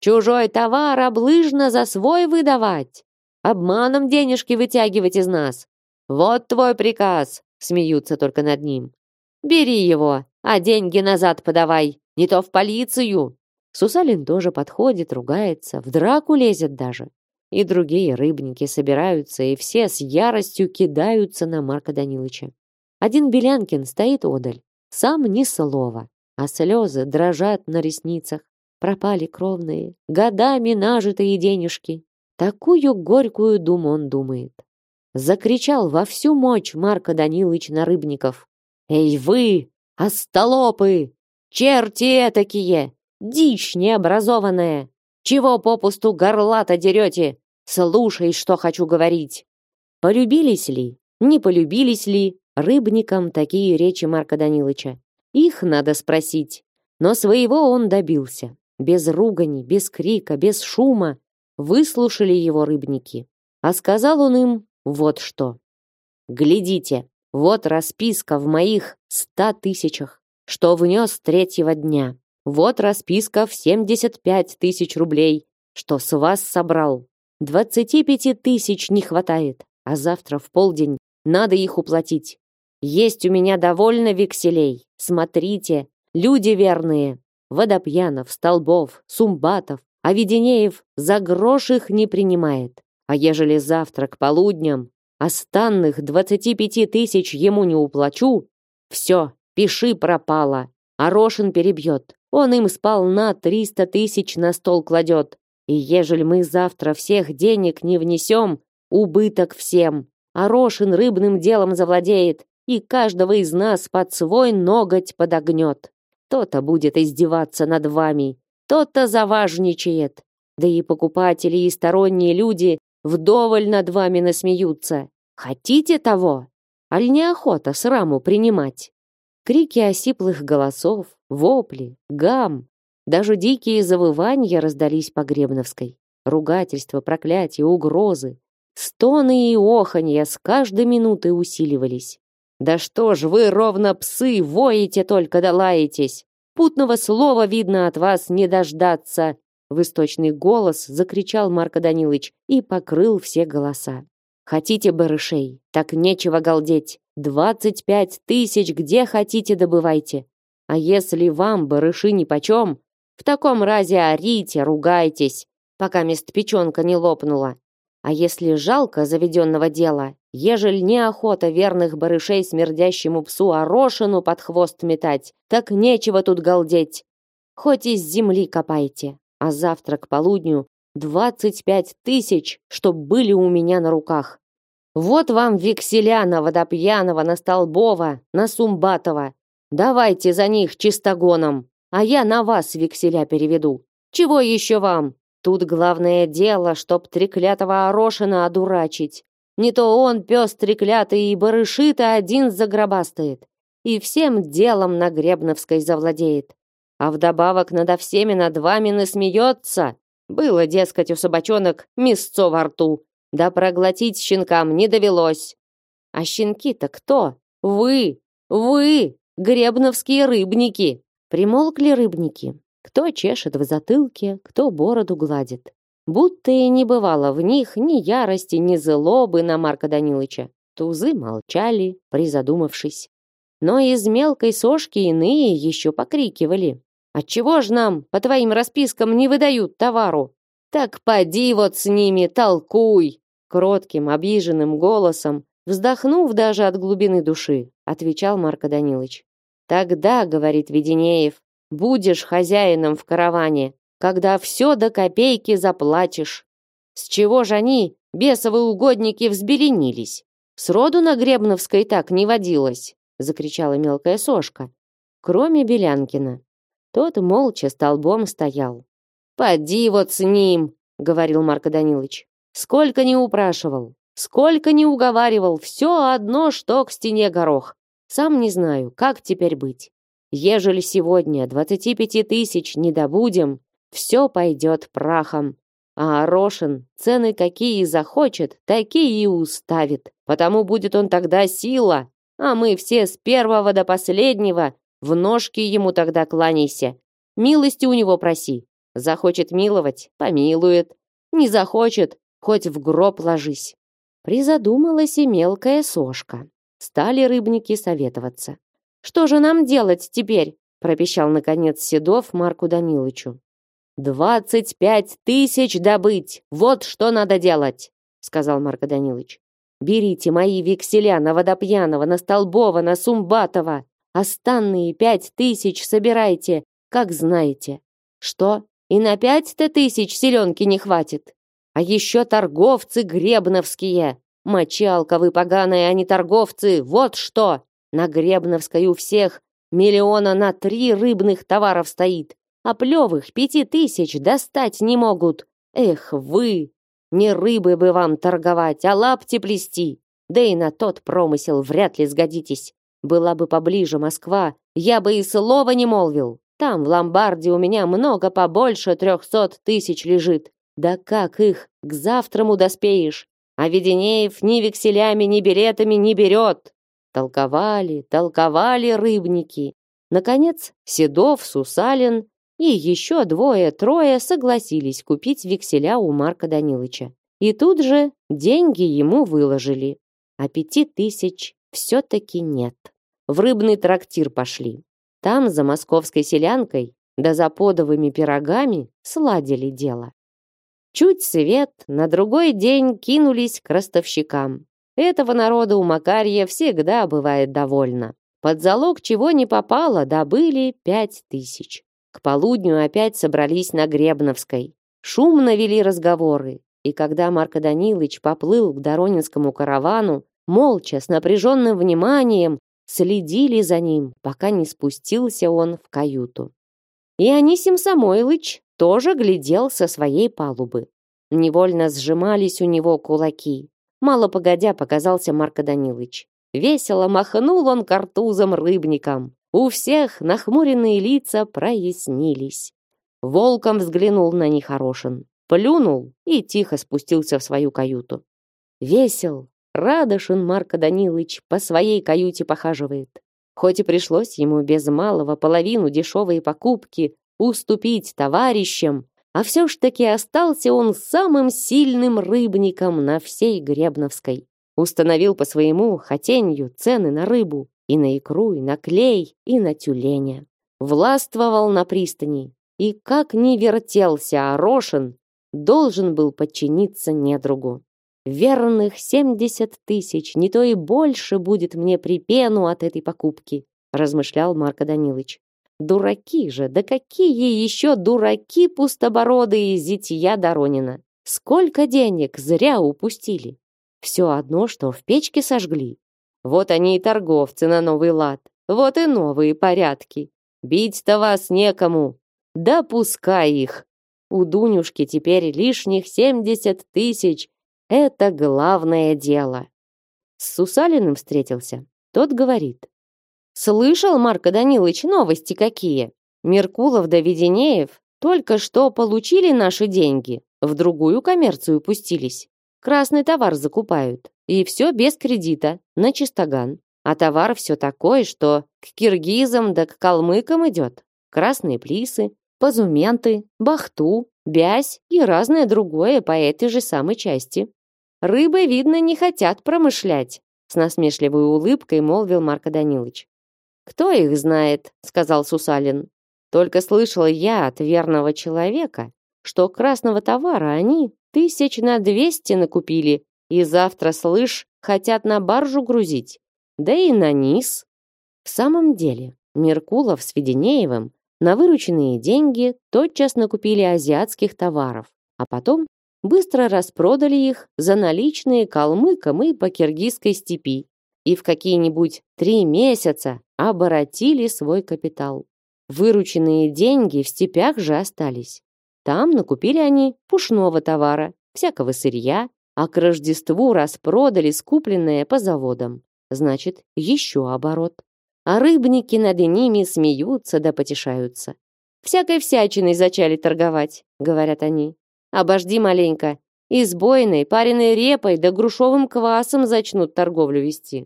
Чужой товар облыжно за свой выдавать. Обманом денежки вытягивать из нас. Вот твой приказ, смеются только над ним. Бери его, а деньги назад подавай, не то в полицию. Сусалин тоже подходит, ругается, в драку лезет даже. И другие рыбники собираются, и все с яростью кидаются на Марка Данилыча. Один Белянкин стоит одаль, сам ни слова, а слезы дрожат на ресницах. Пропали кровные, годами нажитые денежки. Такую горькую думу он думает. Закричал во всю мощь Марка Данилыч на рыбников. «Эй вы, остолопы! Черти этакие! Дичь необразованная! Чего попусту горлата дерете? Слушай, что хочу говорить. Полюбились ли, не полюбились ли рыбникам такие речи Марка Данилыча? Их надо спросить. Но своего он добился. Без ругани, без крика, без шума. Выслушали его рыбники. А сказал он им вот что. «Глядите, вот расписка в моих ста тысячах, что внес третьего дня. Вот расписка в семьдесят пять тысяч рублей, что с вас собрал. Двадцати пяти тысяч не хватает, а завтра в полдень надо их уплатить. Есть у меня довольно векселей. Смотрите, люди верные. Водопьянов, Столбов, Сумбатов, а за грош их не принимает. А ежели завтра к полудням останных двадцати пяти тысяч ему не уплачу, все, пиши пропало. Арошин перебьет. Он им спал на триста тысяч на стол кладет. И ежели мы завтра всех денег не внесем, убыток всем. Орошин рыбным делом завладеет и каждого из нас под свой ноготь подогнет. То-то будет издеваться над вами, то-то заважничает. Да и покупатели и сторонние люди вдоволь над вами насмеются. Хотите того? Аль неохота сраму принимать? Крики осиплых голосов, вопли, гам, даже дикие завывания раздались по Гребновской. Ругательства, проклятия, угрозы. Стоны и оханья с каждой минутой усиливались. «Да что ж вы, ровно псы, воете только да лаетесь! Путного слова, видно, от вас не дождаться!» В источный голос закричал Марко Данилович и покрыл все голоса. «Хотите барышей? Так нечего галдеть! Двадцать пять тысяч где хотите добывайте! А если вам барыши нипочем, в таком разе орите, ругайтесь, пока мест печенка не лопнула. А если жалко заведенного дела, ежель неохота верных барышей смердящему псу орошину под хвост метать, так нечего тут галдеть. Хоть из земли копайте, а завтра к полудню двадцать пять тысяч, чтоб были у меня на руках. Вот вам векселя на Водопьяного, на Столбова, на Сумбатова. Давайте за них чистогоном а я на вас векселя переведу. Чего еще вам? Тут главное дело, чтоб треклятого Орошина одурачить. Не то он, пес треклятый, и барыши-то один загробастает. И всем делом на Гребновской завладеет. А вдобавок надо всеми над вами насмеется. Было, дескать, у собачонок мясцо во рту. Да проглотить щенкам не довелось. А щенки-то кто? Вы! Вы! Гребновские рыбники! Примолкли рыбники. Кто чешет в затылке, кто бороду гладит. Будто и не бывало в них ни ярости, ни злобы на Марка Данилыча. Тузы молчали, призадумавшись. Но из мелкой сошки иные еще покрикивали. «Отчего ж нам, по твоим распискам, не выдают товару?» «Так поди вот с ними, толкуй!» Кротким, обиженным голосом, вздохнув даже от глубины души, отвечал Марко Данилович. Тогда, говорит Веденеев, будешь хозяином в караване, когда все до копейки заплатишь. С чего же они, бесовы угодники, взбеленились? Сроду на Гребновской так не водилось, закричала мелкая сошка. Кроме Белянкина. Тот молча столбом стоял. «Поди вот с ним!» — говорил Марко Данилович. «Сколько не упрашивал, сколько не уговаривал, все одно, что к стене горох. Сам не знаю, как теперь быть. Ежели сегодня двадцати пяти тысяч не добудем, все пойдет прахом. А Орошин цены какие захочет, такие и уставит. Потому будет он тогда сила, а мы все с первого до последнего в ножки ему тогда кланяйся. Милости у него проси. Захочет миловать — помилует. Не захочет — хоть в гроб ложись. Призадумалась и мелкая сошка. Стали рыбники советоваться. «Что же нам делать теперь?» пропищал, наконец, Седов Марку Данилычу. «Двадцать пять тысяч добыть! Вот что надо делать!» сказал Марко Данилович. «Берите мои векселя на Водопьянова, на Столбова, на Сумбатова. Останные пять тысяч собирайте, как знаете. Что, и на пять-то тысяч селенки не хватит? А еще торговцы гребновские. Мочалка вы поганые, а не торговцы, вот что! На Гребновской у всех миллиона на три рыбных товаров стоит, а плевых пяти тысяч достать не могут. Эх вы! Не рыбы бы вам торговать, а лапти плести. Да и на тот промысел вряд ли сгодитесь. Была бы поближе Москва, я бы и слова не молвил. Там, в ломбарде, у меня много побольше трехсот тысяч лежит. Да как их к завтраму доспеешь? А Веденеев ни векселями, ни билетами не берет. Толковали, толковали рыбники. Наконец, Седов, Сусалин и еще двое-трое согласились купить векселя у Марка Данилыча. И тут же деньги ему выложили. А пяти тысяч все-таки нет. В рыбный трактир пошли. Там за московской селянкой да за подовыми пирогами сладили дело. Чуть свет, на другой день кинулись к ростовщикам. Этого народа у Макарья всегда бывает довольно. Под залог чего не попало, добыли пять тысяч. К полудню опять собрались на Гребновской. Шумно вели разговоры. И когда Марко Данилович поплыл к Доронинскому каравану, молча, с напряженным вниманием, следили за ним, пока не спустился он в каюту. И Анисим Самойлыч тоже глядел со своей палубы. Невольно сжимались у него кулаки. Мало погодя показался Марко Данилович. Весело махнул он картузом рыбником. У всех нахмуренные лица прояснились. Волком взглянул на нехорошен, плюнул и тихо спустился в свою каюту. Весел, радошен Марко Данилович по своей каюте похаживает. Хоть и пришлось ему без малого половину дешевой покупки уступить товарищам, а все ж таки остался он самым сильным рыбником на всей Гребновской. Установил по своему хотенью цены на рыбу, и на икру, и на клей, и на тюленя. Властвовал на пристани, и как ни вертелся Орошин, должен был подчиниться недругу. Верных семьдесят тысяч, не то и больше будет мне припену от этой покупки, размышлял Марко Данилович. Дураки же, да какие еще дураки пустобородые зятья Доронина. Сколько денег зря упустили. Все одно, что в печке сожгли. Вот они и торговцы на новый лад. Вот и новые порядки. Бить-то вас некому. Да пускай их. У Дунюшки теперь лишних семьдесят тысяч. Это главное дело. С Сусалиным встретился. Тот говорит. Слышал, Марко Данилович, новости какие? Меркулов да Веденеев только что получили наши деньги, в другую коммерцию пустились. Красный товар закупают. И все без кредита, на чистоган. А товар все такой, что к киргизам да к калмыкам идет. Красные плисы, позументы, бахту, бязь и разное другое по этой же самой части. Рыбы, видно, не хотят промышлять, с насмешливой улыбкой молвил Марко Данилович. «Кто их знает?» — сказал Сусалин. «Только слышал я от верного человека, что красного товара они тысяч на двести накупили, и завтра, слышь, хотят на баржу грузить, да и на низ». В самом деле, Меркулов с Веденеевым на вырученные деньги тотчас накупили азиатских товаров, а потом быстро распродали их за наличные калмыкам и по киргизской степи и в какие-нибудь три месяца оборотили свой капитал. Вырученные деньги в степях же остались. Там накупили они пушного товара, всякого сырья, а к Рождеству распродали скупленное по заводам. Значит, еще оборот. А рыбники над ними смеются да потешаются. Всякой всячиной зачали торговать, говорят они. Обожди маленько, избойной, пареной репой да грушовым квасом зачнут торговлю вести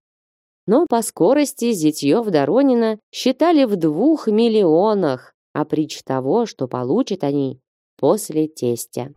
но по скорости зятьев Доронина считали в двух миллионах, а притч того, что получат они после тестя.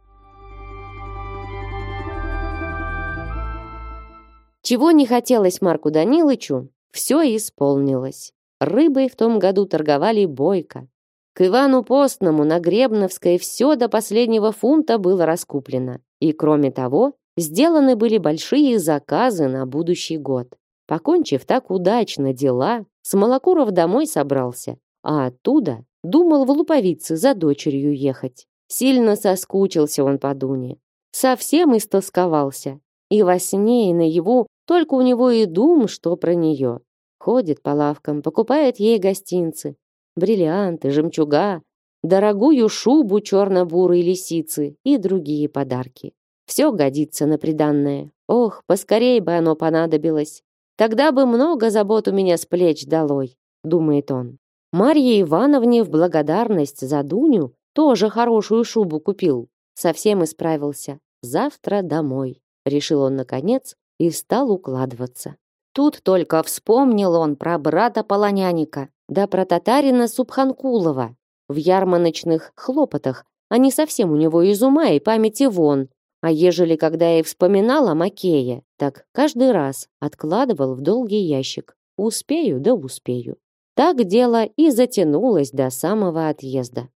Чего не хотелось Марку Данилычу, все исполнилось. Рыбой в том году торговали бойко. К Ивану Постному на Гребновской все до последнего фунта было раскуплено. И кроме того, сделаны были большие заказы на будущий год. Покончив так удачно дела, Смолокуров домой собрался, а оттуда думал в Луповицы за дочерью ехать. Сильно соскучился он по Дуне. Совсем истосковался. И во сне, и наяву только у него и дум, что про нее. Ходит по лавкам, покупает ей гостинцы, бриллианты, жемчуга, дорогую шубу черно-бурой лисицы и другие подарки. Все годится на приданное. Ох, поскорей бы оно понадобилось. Тогда бы много забот у меня с плеч долой, думает он. Марье Ивановне в благодарность за Дуню тоже хорошую шубу купил. Совсем исправился. Завтра домой, решил он наконец и стал укладываться. Тут только вспомнил он про брата Полоняника, да про татарина Субханкулова. В ярмарочных хлопотах они совсем у него из ума и памяти вон, а ежели когда я вспоминал о Макее, так каждый раз откладывал в долгий ящик. Успею, да успею. Так дело и затянулось до самого отъезда.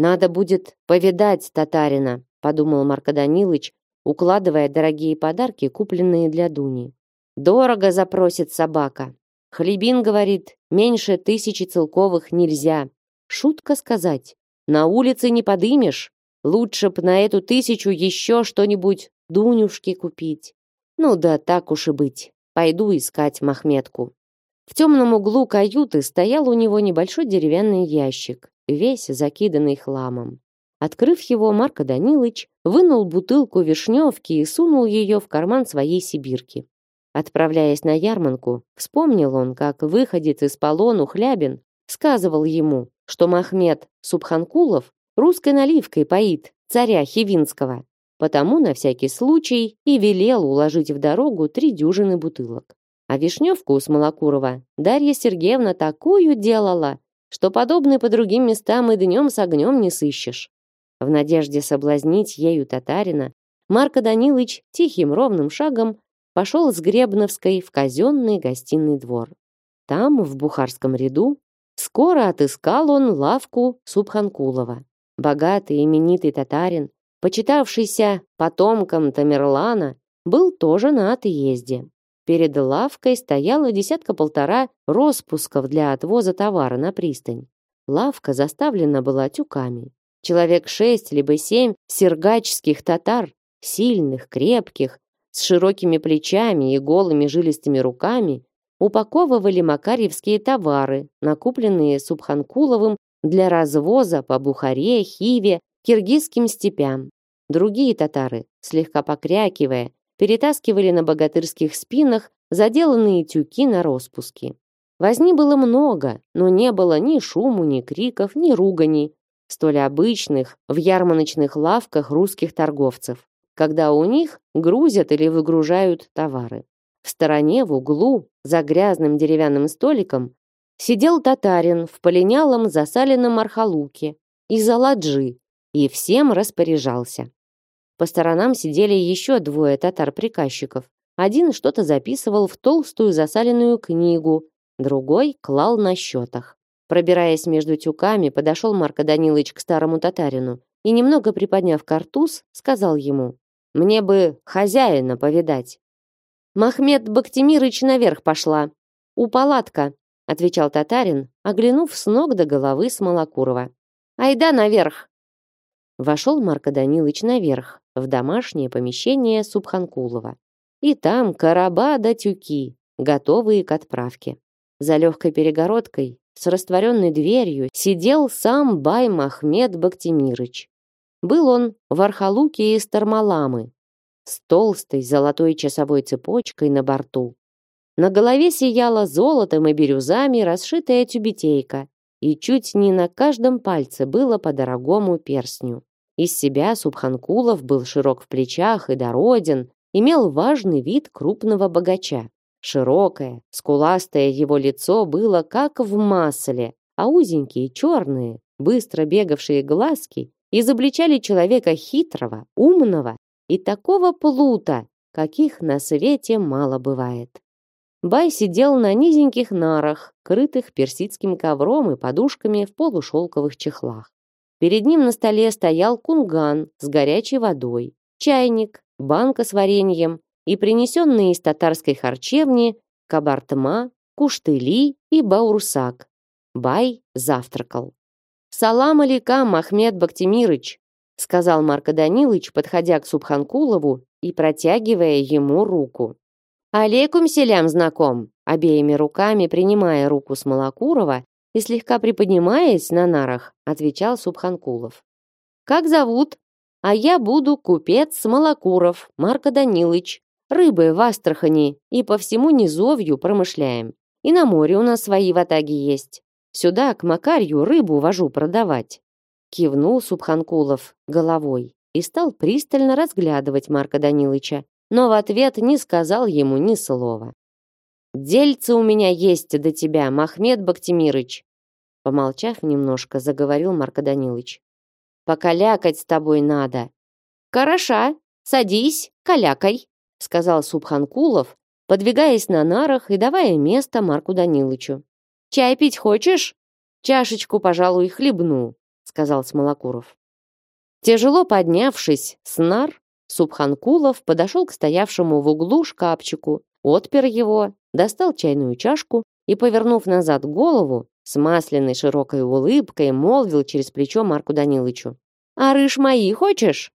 Надо будет повидать татарина, подумал Марко Данилович, укладывая дорогие подарки, купленные для Дуни. Дорого запросит собака. Хлебин говорит, меньше тысячи целковых нельзя. Шутка сказать. На улице не подымешь. Лучше б на эту тысячу еще что-нибудь Дунюшке купить. Ну да так уж и быть. Пойду искать Махметку. В темном углу каюты стоял у него небольшой деревянный ящик, весь закиданный хламом. Открыв его, Марко Данилович вынул бутылку вишневки и сунул ее в карман своей сибирки. Отправляясь на ярмарку, вспомнил он, как выходит из полону Хлябин сказывал ему, что Махмед Субханкулов русской наливкой поит царя Хивинского. Потому на всякий случай и велел уложить в дорогу три дюжины бутылок. А вишневку у Смолокурова Дарья Сергеевна такую делала, что подобной по другим местам и днем с огнем не сыщешь. В надежде соблазнить ею татарина, Марко Данилович тихим ровным шагом пошел с Гребновской в казенный гостиный двор. Там, в Бухарском ряду, скоро отыскал он лавку Субханкулова. Богатый именитый татарин, почитавшийся потомком Тамерлана, был тоже на отъезде. Перед лавкой стояла десятка-полтора распусков для отвоза товара на пристань. Лавка заставлена была тюками. Человек шесть либо семь сергачских татар, сильных, крепких, с широкими плечами и голыми жилистыми руками, упаковывали макарьевские товары, накупленные Субханкуловым для развоза по Бухаре, Хиве, киргизским степям. Другие татары, слегка покрякивая, перетаскивали на богатырских спинах заделанные тюки на распуски. Возни было много, но не было ни шуму, ни криков, ни руганий, столь обычных в ярмарочных лавках русских торговцев, когда у них грузят или выгружают товары. В стороне, в углу, за грязным деревянным столиком, сидел татарин в полинялом засаленном архалуке из аладжи и всем распоряжался. По сторонам сидели еще двое татар-приказчиков. Один что-то записывал в толстую засаленную книгу, другой клал на счетах. Пробираясь между тюками, подошел Марко Данилович к старому татарину и, немного приподняв картуз, сказал ему, «Мне бы хозяина повидать». «Махмед Бактимирыч наверх пошла. У палатка», отвечал татарин, оглянув с ног до головы Смолокурова. «Айда наверх!» Вошел Марко Данилович наверх, в домашнее помещение Субханкулова. И там короба да тюки, готовые к отправке. За легкой перегородкой, с растворенной дверью, сидел сам Бай Махмед Бактимирыч. Был он в Архалуке из Тармаламы, с толстой золотой часовой цепочкой на борту. На голове сияла золотом и бирюзами расшитая тюбетейка, и чуть не на каждом пальце было по дорогому перстню. Из себя Субханкулов был широк в плечах и дороден, имел важный вид крупного богача. Широкое, скуластое его лицо было как в масле, а узенькие, черные, быстро бегавшие глазки изобличали человека хитрого, умного и такого плута, каких на свете мало бывает. Бай сидел на низеньких нарах, крытых персидским ковром и подушками в полушелковых чехлах. Перед ним на столе стоял кунган с горячей водой, чайник, банка с вареньем и принесенные из татарской харчевни кабартма, куштыли и баурсак. Бай завтракал. «Салам алейкам, Махмед Бактимирыч!» сказал Марко Данилович, подходя к Субханкулову и протягивая ему руку. «Алейкум селям знаком!» обеими руками принимая руку Смолокурова и слегка приподнимаясь на нарах, отвечал Субханкулов. «Как зовут?» «А я буду купец Смолокуров, Марко Данилович. Рыбы в Астрахани и по всему низовью промышляем. И на море у нас свои ватаги есть. Сюда, к Макарью, рыбу вожу продавать. Кивнул Субханкулов головой и стал пристально разглядывать Марка Данилыча, но в ответ не сказал ему ни слова. «Дельце у меня есть до тебя, Махмед Бактимирыч!» Помолчав немножко, заговорил Марко Данилыч. «Покалякать с тобой надо». «Хороша, садись, калякай!» сказал Субханкулов, подвигаясь на нарах и давая место Марку Данилычу. «Чай пить хочешь?» «Чашечку, пожалуй, хлебну», — сказал Смолокуров. Тяжело поднявшись с нар, Субханкулов подошел к стоявшему в углу шкафчику, отпер его, достал чайную чашку и, повернув назад голову, с масляной широкой улыбкой молвил через плечо Марку Данилычу. Арыш мои хочешь?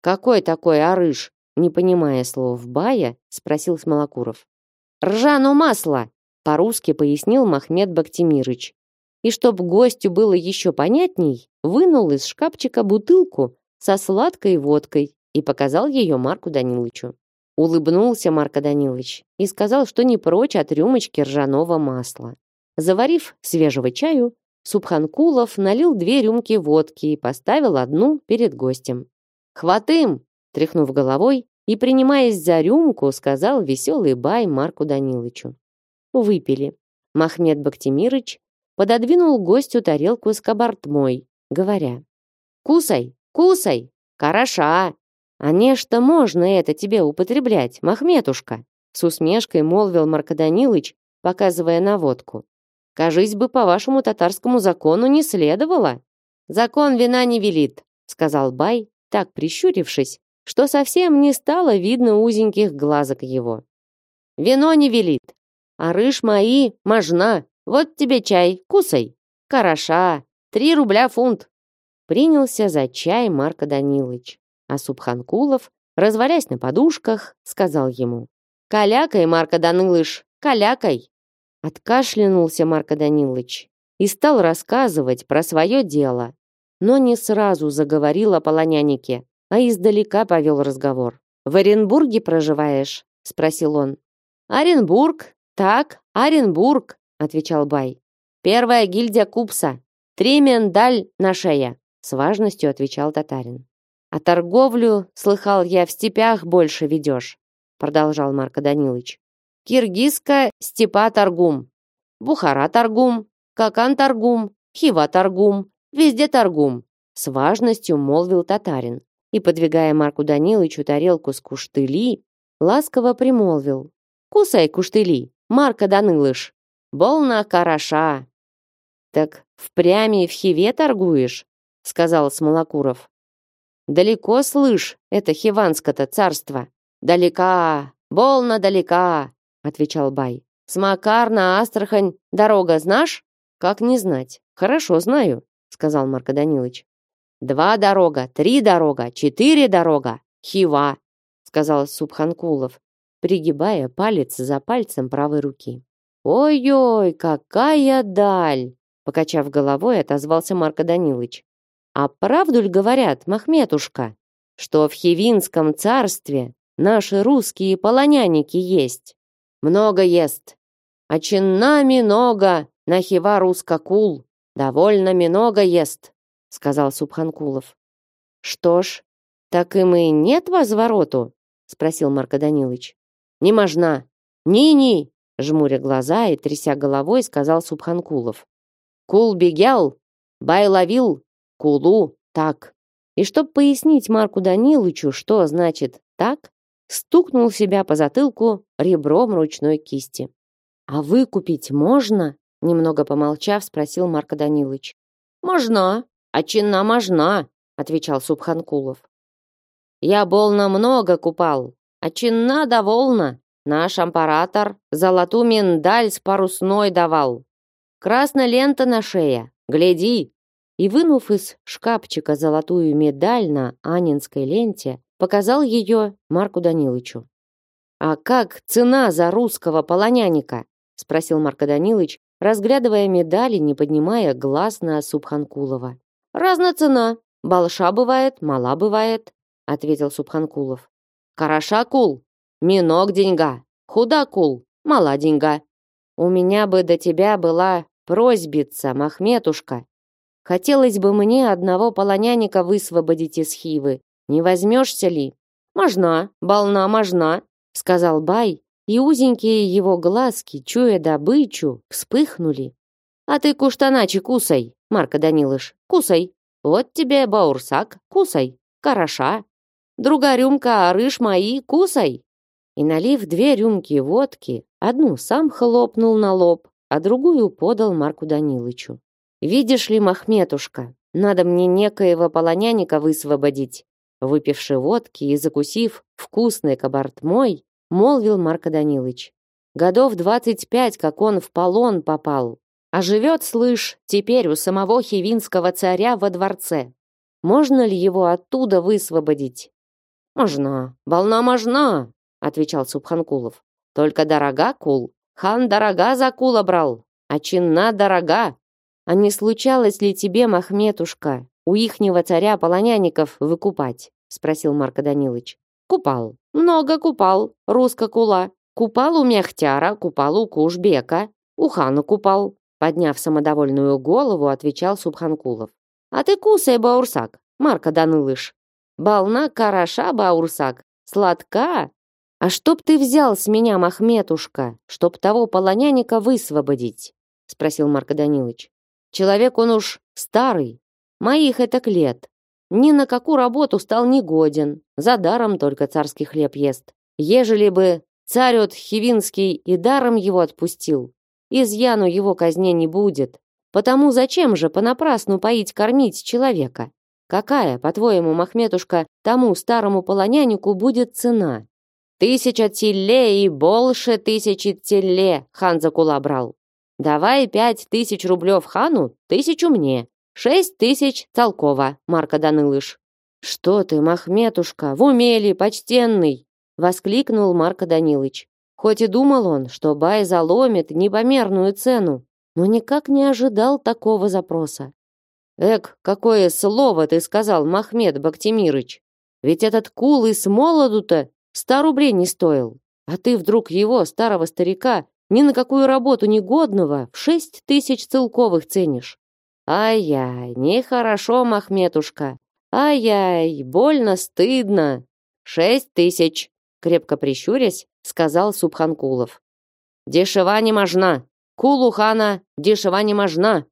Какой такой арыш? Не понимая слов бая, спросил Смолокуров. Ржано масло, по-русски пояснил Махмед Бактимирыч. И чтоб гостю было еще понятней, вынул из шкафчика бутылку со сладкой водкой и показал ее Марку Даниловичу. Улыбнулся Марко Данилович и сказал, что не прочь от рюмочки ржаного масла. Заварив свежего чаю, Субханкулов налил две рюмки водки и поставил одну перед гостем. «Хватым!» – тряхнув головой и, принимаясь за рюмку, сказал веселый бай Марку Данилычу. Выпили. Махмед Бактимирыч пододвинул гостю тарелку с кабартмой, говоря. «Кусай, кусай! Хороша! А нечто можно это тебе употреблять, Махметушка!» С усмешкой молвил Марко Данилыч, показывая на водку. Кажись бы, по вашему татарскому закону не следовало. Закон вина не велит, сказал Бай, так прищурившись, что совсем не стало видно узеньких глазок его. Вино не велит, а рыж мои, можна. Вот тебе чай, кусай. Хороша, три рубля фунт. Принялся за чай Марко Данилович, а Субханкулов, развалясь на подушках, сказал ему. «Калякай, Марко Данилыш, калякай!» Откашлянулся Марко Данилович и стал рассказывать про свое дело, но не сразу заговорил о полонянике, а издалека повел разговор. «В Оренбурге проживаешь?» — спросил он. «Оренбург? Так, Оренбург», — отвечал Бай. «Первая гильдия Купса. Три миндаль на шее», — с важностью отвечал татарин. «А торговлю, слыхал я, в степях больше ведешь», — продолжал Марко Данилович. Киргизка степа торгум, Бухара торгум, Какан торгум, Хива торгум, везде торгум, с важностью молвил татарин и, подвигая Марку Данилычу тарелку с куштыли, ласково примолвил. «Кусай куштыли, Марка Данилыш, болна хороша». «Так впрямь и в Хиве торгуешь?» — сказал Смолокуров. «Далеко, слышь, это Хиванско-то царство. Далека, болно далека отвечал Бай. С Макар на Астрахань дорога знаешь? Как не знать? Хорошо знаю, сказал Марко Данилович. Два дорога, три дорога, четыре дорога, хива, сказал Субханкулов, пригибая палец за пальцем правой руки. Ой-ой, какая даль, покачав головой, отозвался Марко Данилович. А правду ли говорят, Махметушка, что в Хивинском царстве наши русские полоняники есть? много ест. А чинна много, нахива рускакул, довольно много ест, сказал Субханкулов. Что ж, так и мы нет возвороту? спросил Марко Данилович. Не можна. Ни-ни, жмуря глаза и тряся головой, сказал Субханкулов. Кул бегял, бай ловил, кулу так. И чтоб пояснить Марку Даниловичу, что значит так, стукнул себя по затылку ребром ручной кисти. «А выкупить можно?» Немного помолчав, спросил Марко Данилович. «Можно, а чинна можна», отвечал Субханкулов. «Я болно много купал, а чинна довольна. Наш ампаратор золоту миндаль с парусной давал. Красная лента на шее, гляди!» И вынув из шкафчика золотую медаль на анинской ленте, показал ее Марку Данилычу. «А как цена за русского полоняника?» спросил Марко Данилыч, разглядывая медали, не поднимая глаз на Субханкулова. «Разная цена. Балша бывает, мала бывает», ответил Субханкулов. «Хороша кул, минок деньга, худа кул, мала деньга. У меня бы до тебя была просьбица, Махметушка. Хотелось бы мне одного полоняника высвободить из Хивы, не возьмешься ли? Можна, болна можна, сказал Бай, и узенькие его глазки, чуя добычу, вспыхнули. А ты куштаначи кусай, Марко Данилыш, кусай. Вот тебе баурсак, кусай. Хороша. Друга рюмка, арыш мои, кусай. И налив две рюмки водки, одну сам хлопнул на лоб, а другую подал Марку Данилычу. Видишь ли, Махметушка, надо мне некоего полоняника высвободить. Выпивши водки и закусив вкусной кабартмой, молвил Марко Данилович. Годов двадцать пять, как он в полон попал. А живет, слышь, теперь у самого хивинского царя во дворце. Можно ли его оттуда высвободить? Можно, волна можно, отвечал Субханкулов. Только дорога кул. Хан дорога за кула брал, а чинна дорога. А не случалось ли тебе, Махметушка, у ихнего царя полоняников выкупать? спросил Марко Данилович. Купал. Много купал. Руска кула. Купал у Мехтяра, купал у Кушбека. У хана купал. Подняв самодовольную голову, отвечал Субханкулов. А ты кусай, Баурсак, Марко Данылыш. Бална караша, Баурсак. Сладка. А чтоб ты взял с меня, Махметушка, чтоб того полоняника высвободить? Спросил Марко Данилович. Человек он уж старый, моих это лет. Ни на какую работу стал негоден, за даром только царский хлеб ест. Ежели бы царь от Хивинский и даром его отпустил, изъяну его казне не будет. Потому зачем же понапрасну поить-кормить человека? Какая, по-твоему, Махметушка, тому старому полонянику будет цена? Тысяча теле и больше тысячи теле хан за кула брал. Давай пять тысяч рублев хану, тысячу мне. Шесть тысяч толково, Марка Данылыш. Что ты, Махметушка, в умели, почтенный! Воскликнул Марко Данилыч. Хоть и думал он, что Бай заломит непомерную цену, но никак не ожидал такого запроса. «Эк, какое слово ты сказал, Махмед Бактимирыч! Ведь этот кул и с молоду-то ста рублей не стоил, а ты вдруг его, старого старика, ни на какую работу негодного в шесть тысяч целковых ценишь. Ай-яй, нехорошо, Махметушка. Ай-яй, больно, стыдно. Шесть тысяч, крепко прищурясь, сказал Субханкулов. Дешева не можна. Кулухана дешева не можна.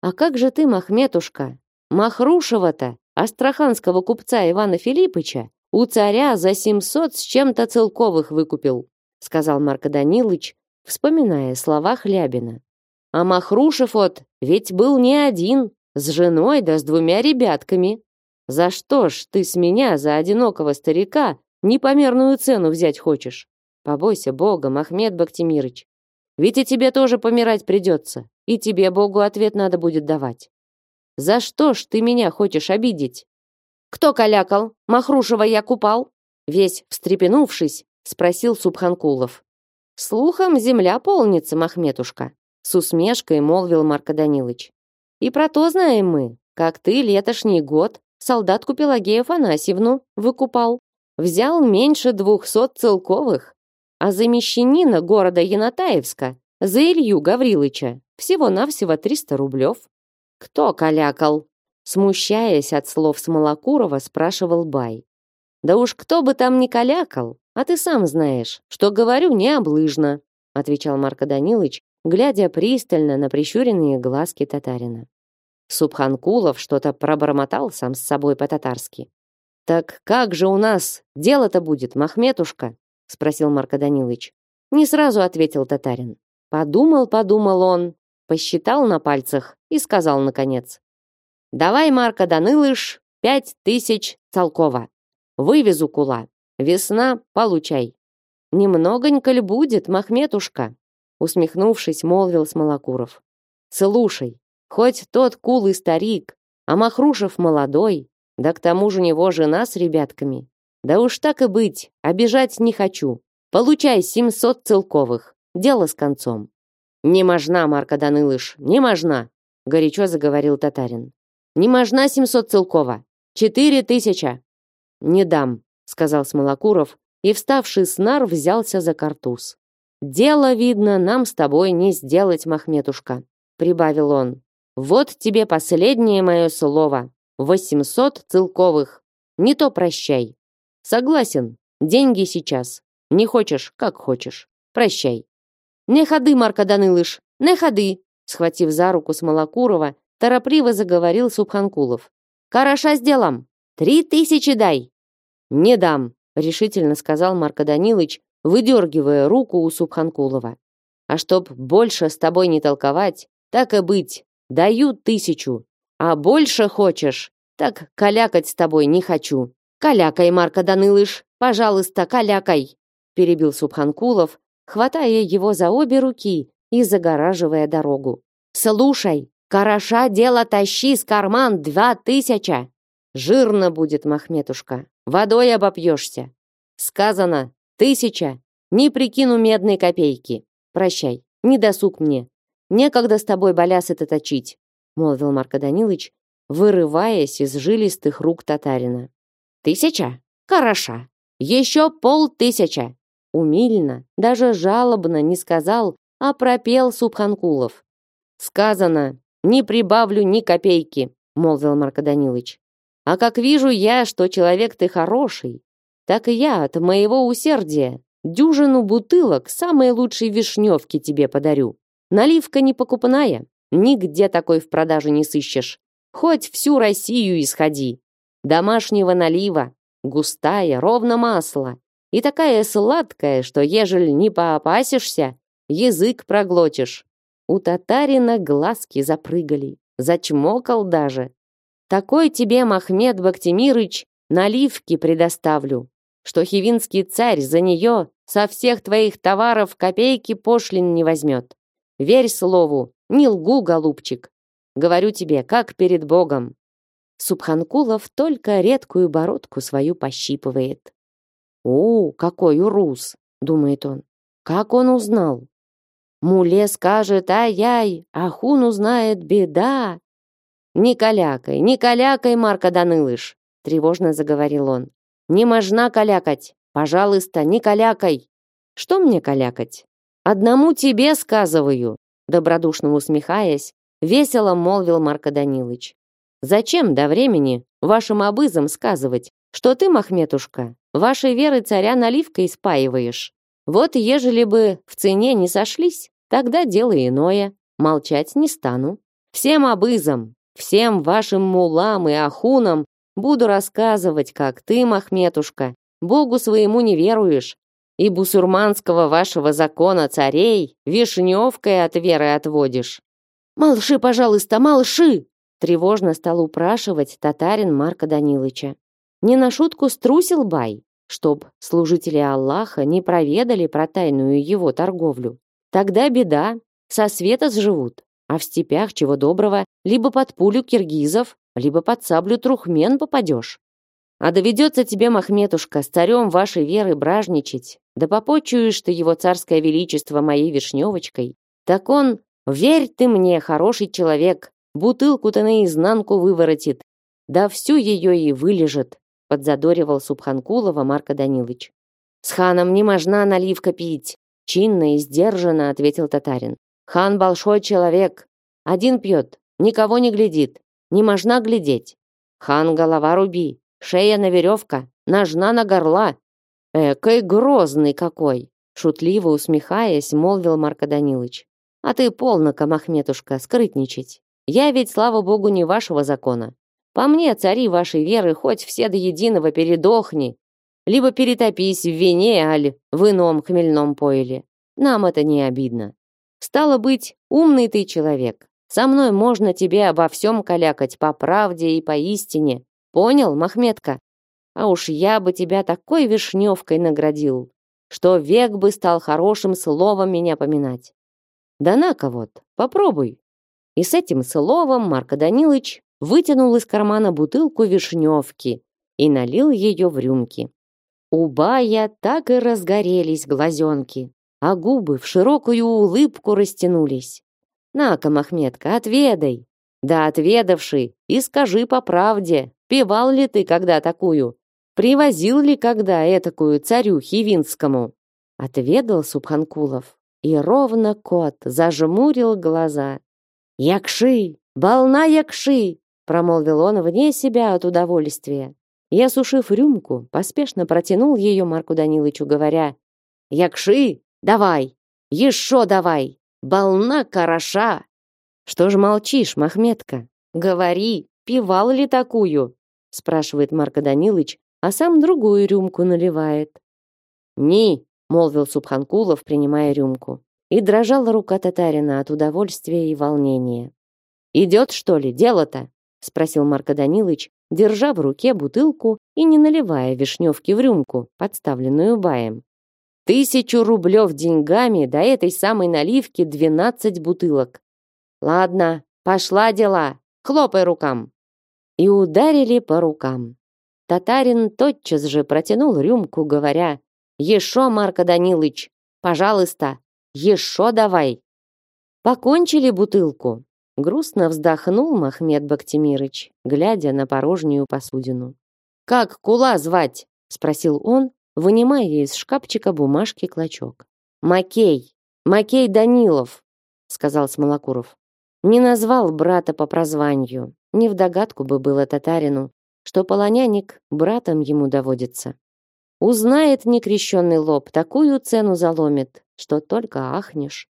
А как же ты, Махметушка? Махрушева-то, астраханского купца Ивана Филиппыча, у царя за семьсот с чем-то целковых выкупил, сказал Марко Данилович, вспоминая слова Хлябина. А Махрушев вот ведь был не один, с женой да с двумя ребятками. За что ж ты с меня, за одинокого старика, непомерную цену взять хочешь? Побойся Бога, Махмед Бактимирыч. Ведь и тебе тоже помирать придется, и тебе Богу ответ надо будет давать. За что ж ты меня хочешь обидеть? Кто калякал? Махрушева я купал? Весь встрепенувшись, спросил Субханкулов. Слухом земля полнится, Махметушка, с усмешкой молвил Марко Данилович. И про то знаем мы, как ты летошний год солдатку Пелагею Афанасьевну выкупал. Взял меньше двухсот целковых, а за мещанина города Янатаевска, за Илью Гаврилыча, всего-навсего триста рублев. Кто калякал? Смущаясь от слов Смолокурова, спрашивал Бай. Да уж кто бы там ни калякал, а ты сам знаешь, что говорю не облыжно, отвечал Марко Данилович, глядя пристально на прищуренные глазки татарина. Субханкулов что-то пробормотал сам с собой по-татарски. «Так как же у нас дело-то будет, Махметушка?» — спросил Марко Данилович. Не сразу ответил татарин. Подумал, подумал он, посчитал на пальцах и сказал наконец. «Давай, Марко Данилыш, пять тысяч целково. Вывезу кула. Весна, получай». «Немногонько ли будет, Махметушка?» усмехнувшись, молвил Смолокуров. Слушай, хоть тот кулый старик, а Махрушев молодой, да к тому же у него жена с ребятками. Да уж так и быть, обижать не хочу. Получай семьсот целковых. Дело с концом. Не можна, Марка Данылыш, не можна, горячо заговорил татарин. Не можна семьсот целкова. Четыре тысяча. Не дам, сказал Смолокуров, и, вставший с нар, взялся за картуз. «Дело, видно, нам с тобой не сделать, Махметушка», — прибавил он. «Вот тебе последнее мое слово. Восемьсот целковых. Не то прощай». «Согласен. Деньги сейчас. Не хочешь, как хочешь. Прощай». «Не ходы, Марко Данылыш, не ходы!» Схватив за руку Смолокурова, торопливо заговорил Субханкулов. «Хороша с делом! Три тысячи дай!» «Не дам!» — решительно сказал Марко Данилович, выдергивая руку у Субханкулова. «А чтоб больше с тобой не толковать, так и быть, даю тысячу. А больше хочешь, так калякать с тобой не хочу. Калякай, Марка Данылыш, пожалуйста, калякай!» перебил Субханкулов, хватая его за обе руки и загораживая дорогу. «Слушай, Караша дело тащи с карман два тысяча. Жирно будет, Махметушка. Водой обопьешься. Сказано, тысяча. Не прикину медной копейки. Прощай, не досуг мне. Некогда с тобой баляс это точить, молвил Марко Данилович, вырываясь из жилистых рук татарина. Тысяча? Хороша. Еще полтысяча. Умильно, даже жалобно не сказал, а пропел Субханкулов. Сказано, не прибавлю ни копейки, молвил Марко Данилович. А как вижу я, что человек ты хороший, так и я от моего усердия дюжину бутылок самой лучшей вишневки тебе подарю. Наливка не покупная, нигде такой в продаже не сыщешь. Хоть всю Россию исходи. Домашнего налива, густая, ровно масло. И такая сладкая, что ежели не поопасишься, язык проглотишь. У татарина глазки запрыгали, зачмокал даже. Такой тебе, Махмед Бактимирыч, наливки предоставлю, что хивинский царь за нее со всех твоих товаров копейки пошлин не возьмет. Верь слову, не лгу, голубчик. Говорю тебе, как перед Богом. Субханкулов только редкую бородку свою пощипывает. «О, какой урус!» — думает он. «Как он узнал?» «Муле скажет, ай-яй, а хун узнает, беда!» «Не калякай, не калякай, Марка Данылыш!» — тревожно заговорил он. «Не можна калякать! Пожалуйста, не калякай!» «Что мне калякать? Одному тебе сказываю!» Добродушно усмехаясь, весело молвил Марко Данилыч. Зачем до времени вашим обызам сказывать, что ты, Махметушка, вашей веры царя наливкой спаиваешь? Вот ежели бы в цене не сошлись, тогда дело иное, молчать не стану. Всем обызам, всем вашим мулам и ахунам буду рассказывать, как ты, Махметушка, Богу своему не веруешь, и бусурманского вашего закона царей вишневкой от веры отводишь. «Малши, пожалуйста, малши!» Тревожно стал упрашивать татарин Марка Данилыча. Не на шутку струсил Бай, чтоб служители Аллаха не проведали про тайную его торговлю. Тогда беда, со света сживут, а в степях чего доброго либо под пулю киргизов, либо под саблю трухмен попадешь. А доведется тебе, Махметушка, с царем вашей веры бражничать, да попочуешь ты его царское величество моей вишневочкой, так он, верь ты мне, хороший человек, Бутылку-то наизнанку выворотит, да всю ее и вылежит, подзадоривал Субханкулова Марко Данилович. С ханом не можна наливка пить, чинно и сдержанно ответил татарин. Хан большой человек, один пьет, никого не глядит, не можна глядеть. Хан голова руби, шея на веревка, ножна на горла. Экой грозный какой! Шутливо усмехаясь, молвил Марко Данилович. А ты полно-ка, Махметушка, скрытничать. Я ведь, слава богу, не вашего закона. По мне, цари вашей веры, хоть все до единого передохни, либо перетопись в вине, аль в ином хмельном пойле. Нам это не обидно. Стало быть, умный ты человек. Со мной можно тебе обо всем калякать по правде и по истине. Понял, Махметка? А уж я бы тебя такой вишневкой наградил, что век бы стал хорошим словом меня поминать. Да на-ка вот, попробуй. И с этим словом Марко Данилович вытянул из кармана бутылку вишневки и налил ее в рюмки. У Бая так и разгорелись глазенки, а губы в широкую улыбку растянулись. «На-ка, Махметка, отведай!» «Да отведавши, и скажи по правде, пивал ли ты когда такую? Привозил ли когда этакую царю Хивинскому?» Отведал Субханкулов, и ровно кот зажмурил глаза «Якши! Волна якши!» промолвил он вне себя от удовольствия. Я, сушив рюмку, поспешно протянул ее Марку Данилычу, говоря, «Якши, давай! Еще давай! Волна хороша!» «Что ж молчишь, Махметка? Говори, пивал ли такую?» спрашивает Марко Данилыч, а сам другую рюмку наливает. «Ни!» — молвил Субханкулов, принимая рюмку и дрожала рука татарина от удовольствия и волнения. «Идет, что ли, дело-то?» — спросил Марко Данилович, держа в руке бутылку и не наливая вишневки в рюмку, подставленную баем. «Тысячу рублев деньгами до этой самой наливки двенадцать бутылок. Ладно, пошла дела, хлопай рукам!» и ударили по рукам. Татарин тотчас же протянул рюмку, говоря, «Еще, Марко Данилыч, пожалуйста, еще давай!» Покончили бутылку. Грустно вздохнул Махмед Бактимирыч, глядя на порожнюю посудину. «Как кула звать?» — спросил он, вынимая из шкафчика бумажки клочок. «Макей! Макей Данилов!» — сказал Смолокуров. Не назвал брата по прозванию. Не в догадку бы было татарину, что полоняник братом ему доводится. Узнает некрещенный лоб, такую цену заломит, что только ахнешь.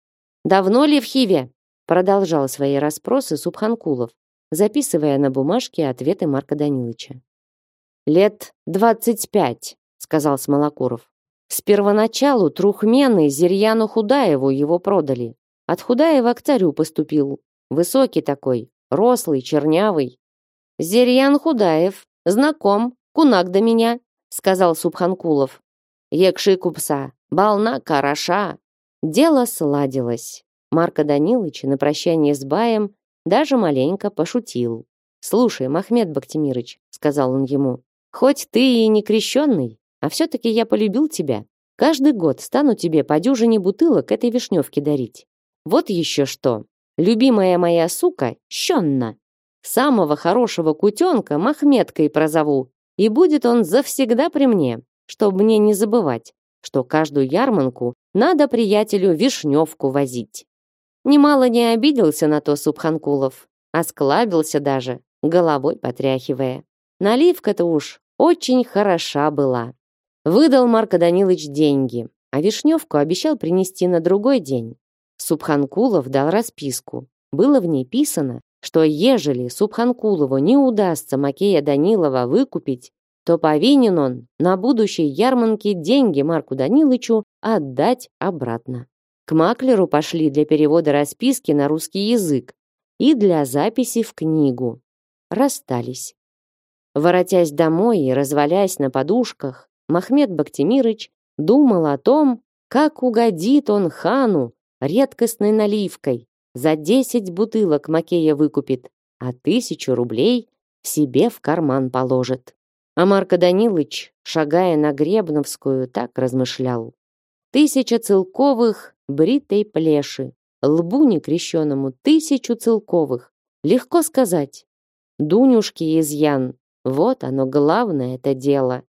«Давно ли в Хиве?» Продолжал свои расспросы Субханкулов, записывая на бумажке ответы Марка Данилыча. «Лет двадцать пять», — сказал Смолокуров. «С первоначалу Трухмены Зирьяну Худаеву его продали. От Худаева к царю поступил. Высокий такой, рослый, чернявый. Зирьян Худаев, знаком, кунак до меня», — сказал Субханкулов. «Екши купса, бална караша». Дело сладилось. Марко Данилович на прощание с Баем даже маленько пошутил. «Слушай, Махмед Бактимирыч», — сказал он ему, Хоть ты и не крещенный, а все-таки я полюбил тебя. Каждый год стану тебе по дюжине бутылок этой вишневки дарить. Вот еще что. Любимая моя сука, щенна. Самого хорошего кутенка Махметкой прозову, и будет он завсегда при мне, чтобы мне не забывать, что каждую ярманку надо приятелю вишневку возить. Немало не обиделся на то Субханкулов, а склабился даже, головой потряхивая. Наливка-то уж очень хороша была. Выдал Марко Данилович деньги, а Вишневку обещал принести на другой день. Субханкулов дал расписку. Было в ней писано, что ежели Субханкулову не удастся Макея Данилова выкупить, то повинен он на будущей ярмарке деньги Марку Данилычу отдать обратно. К маклеру пошли для перевода расписки на русский язык и для записи в книгу. Расстались. Воротясь домой и развалясь на подушках, Махмед Бактимирыч думал о том, как угодит он хану редкостной наливкой. За десять бутылок Макея выкупит, а тысячу рублей себе в карман положит. А Марко Данилыч, шагая на Гребновскую, так размышлял. Тысяча целковых бритой плеши, лбу некрещенному тысячу целковых. Легко сказать. Дунюшки изъян, вот оно главное это дело.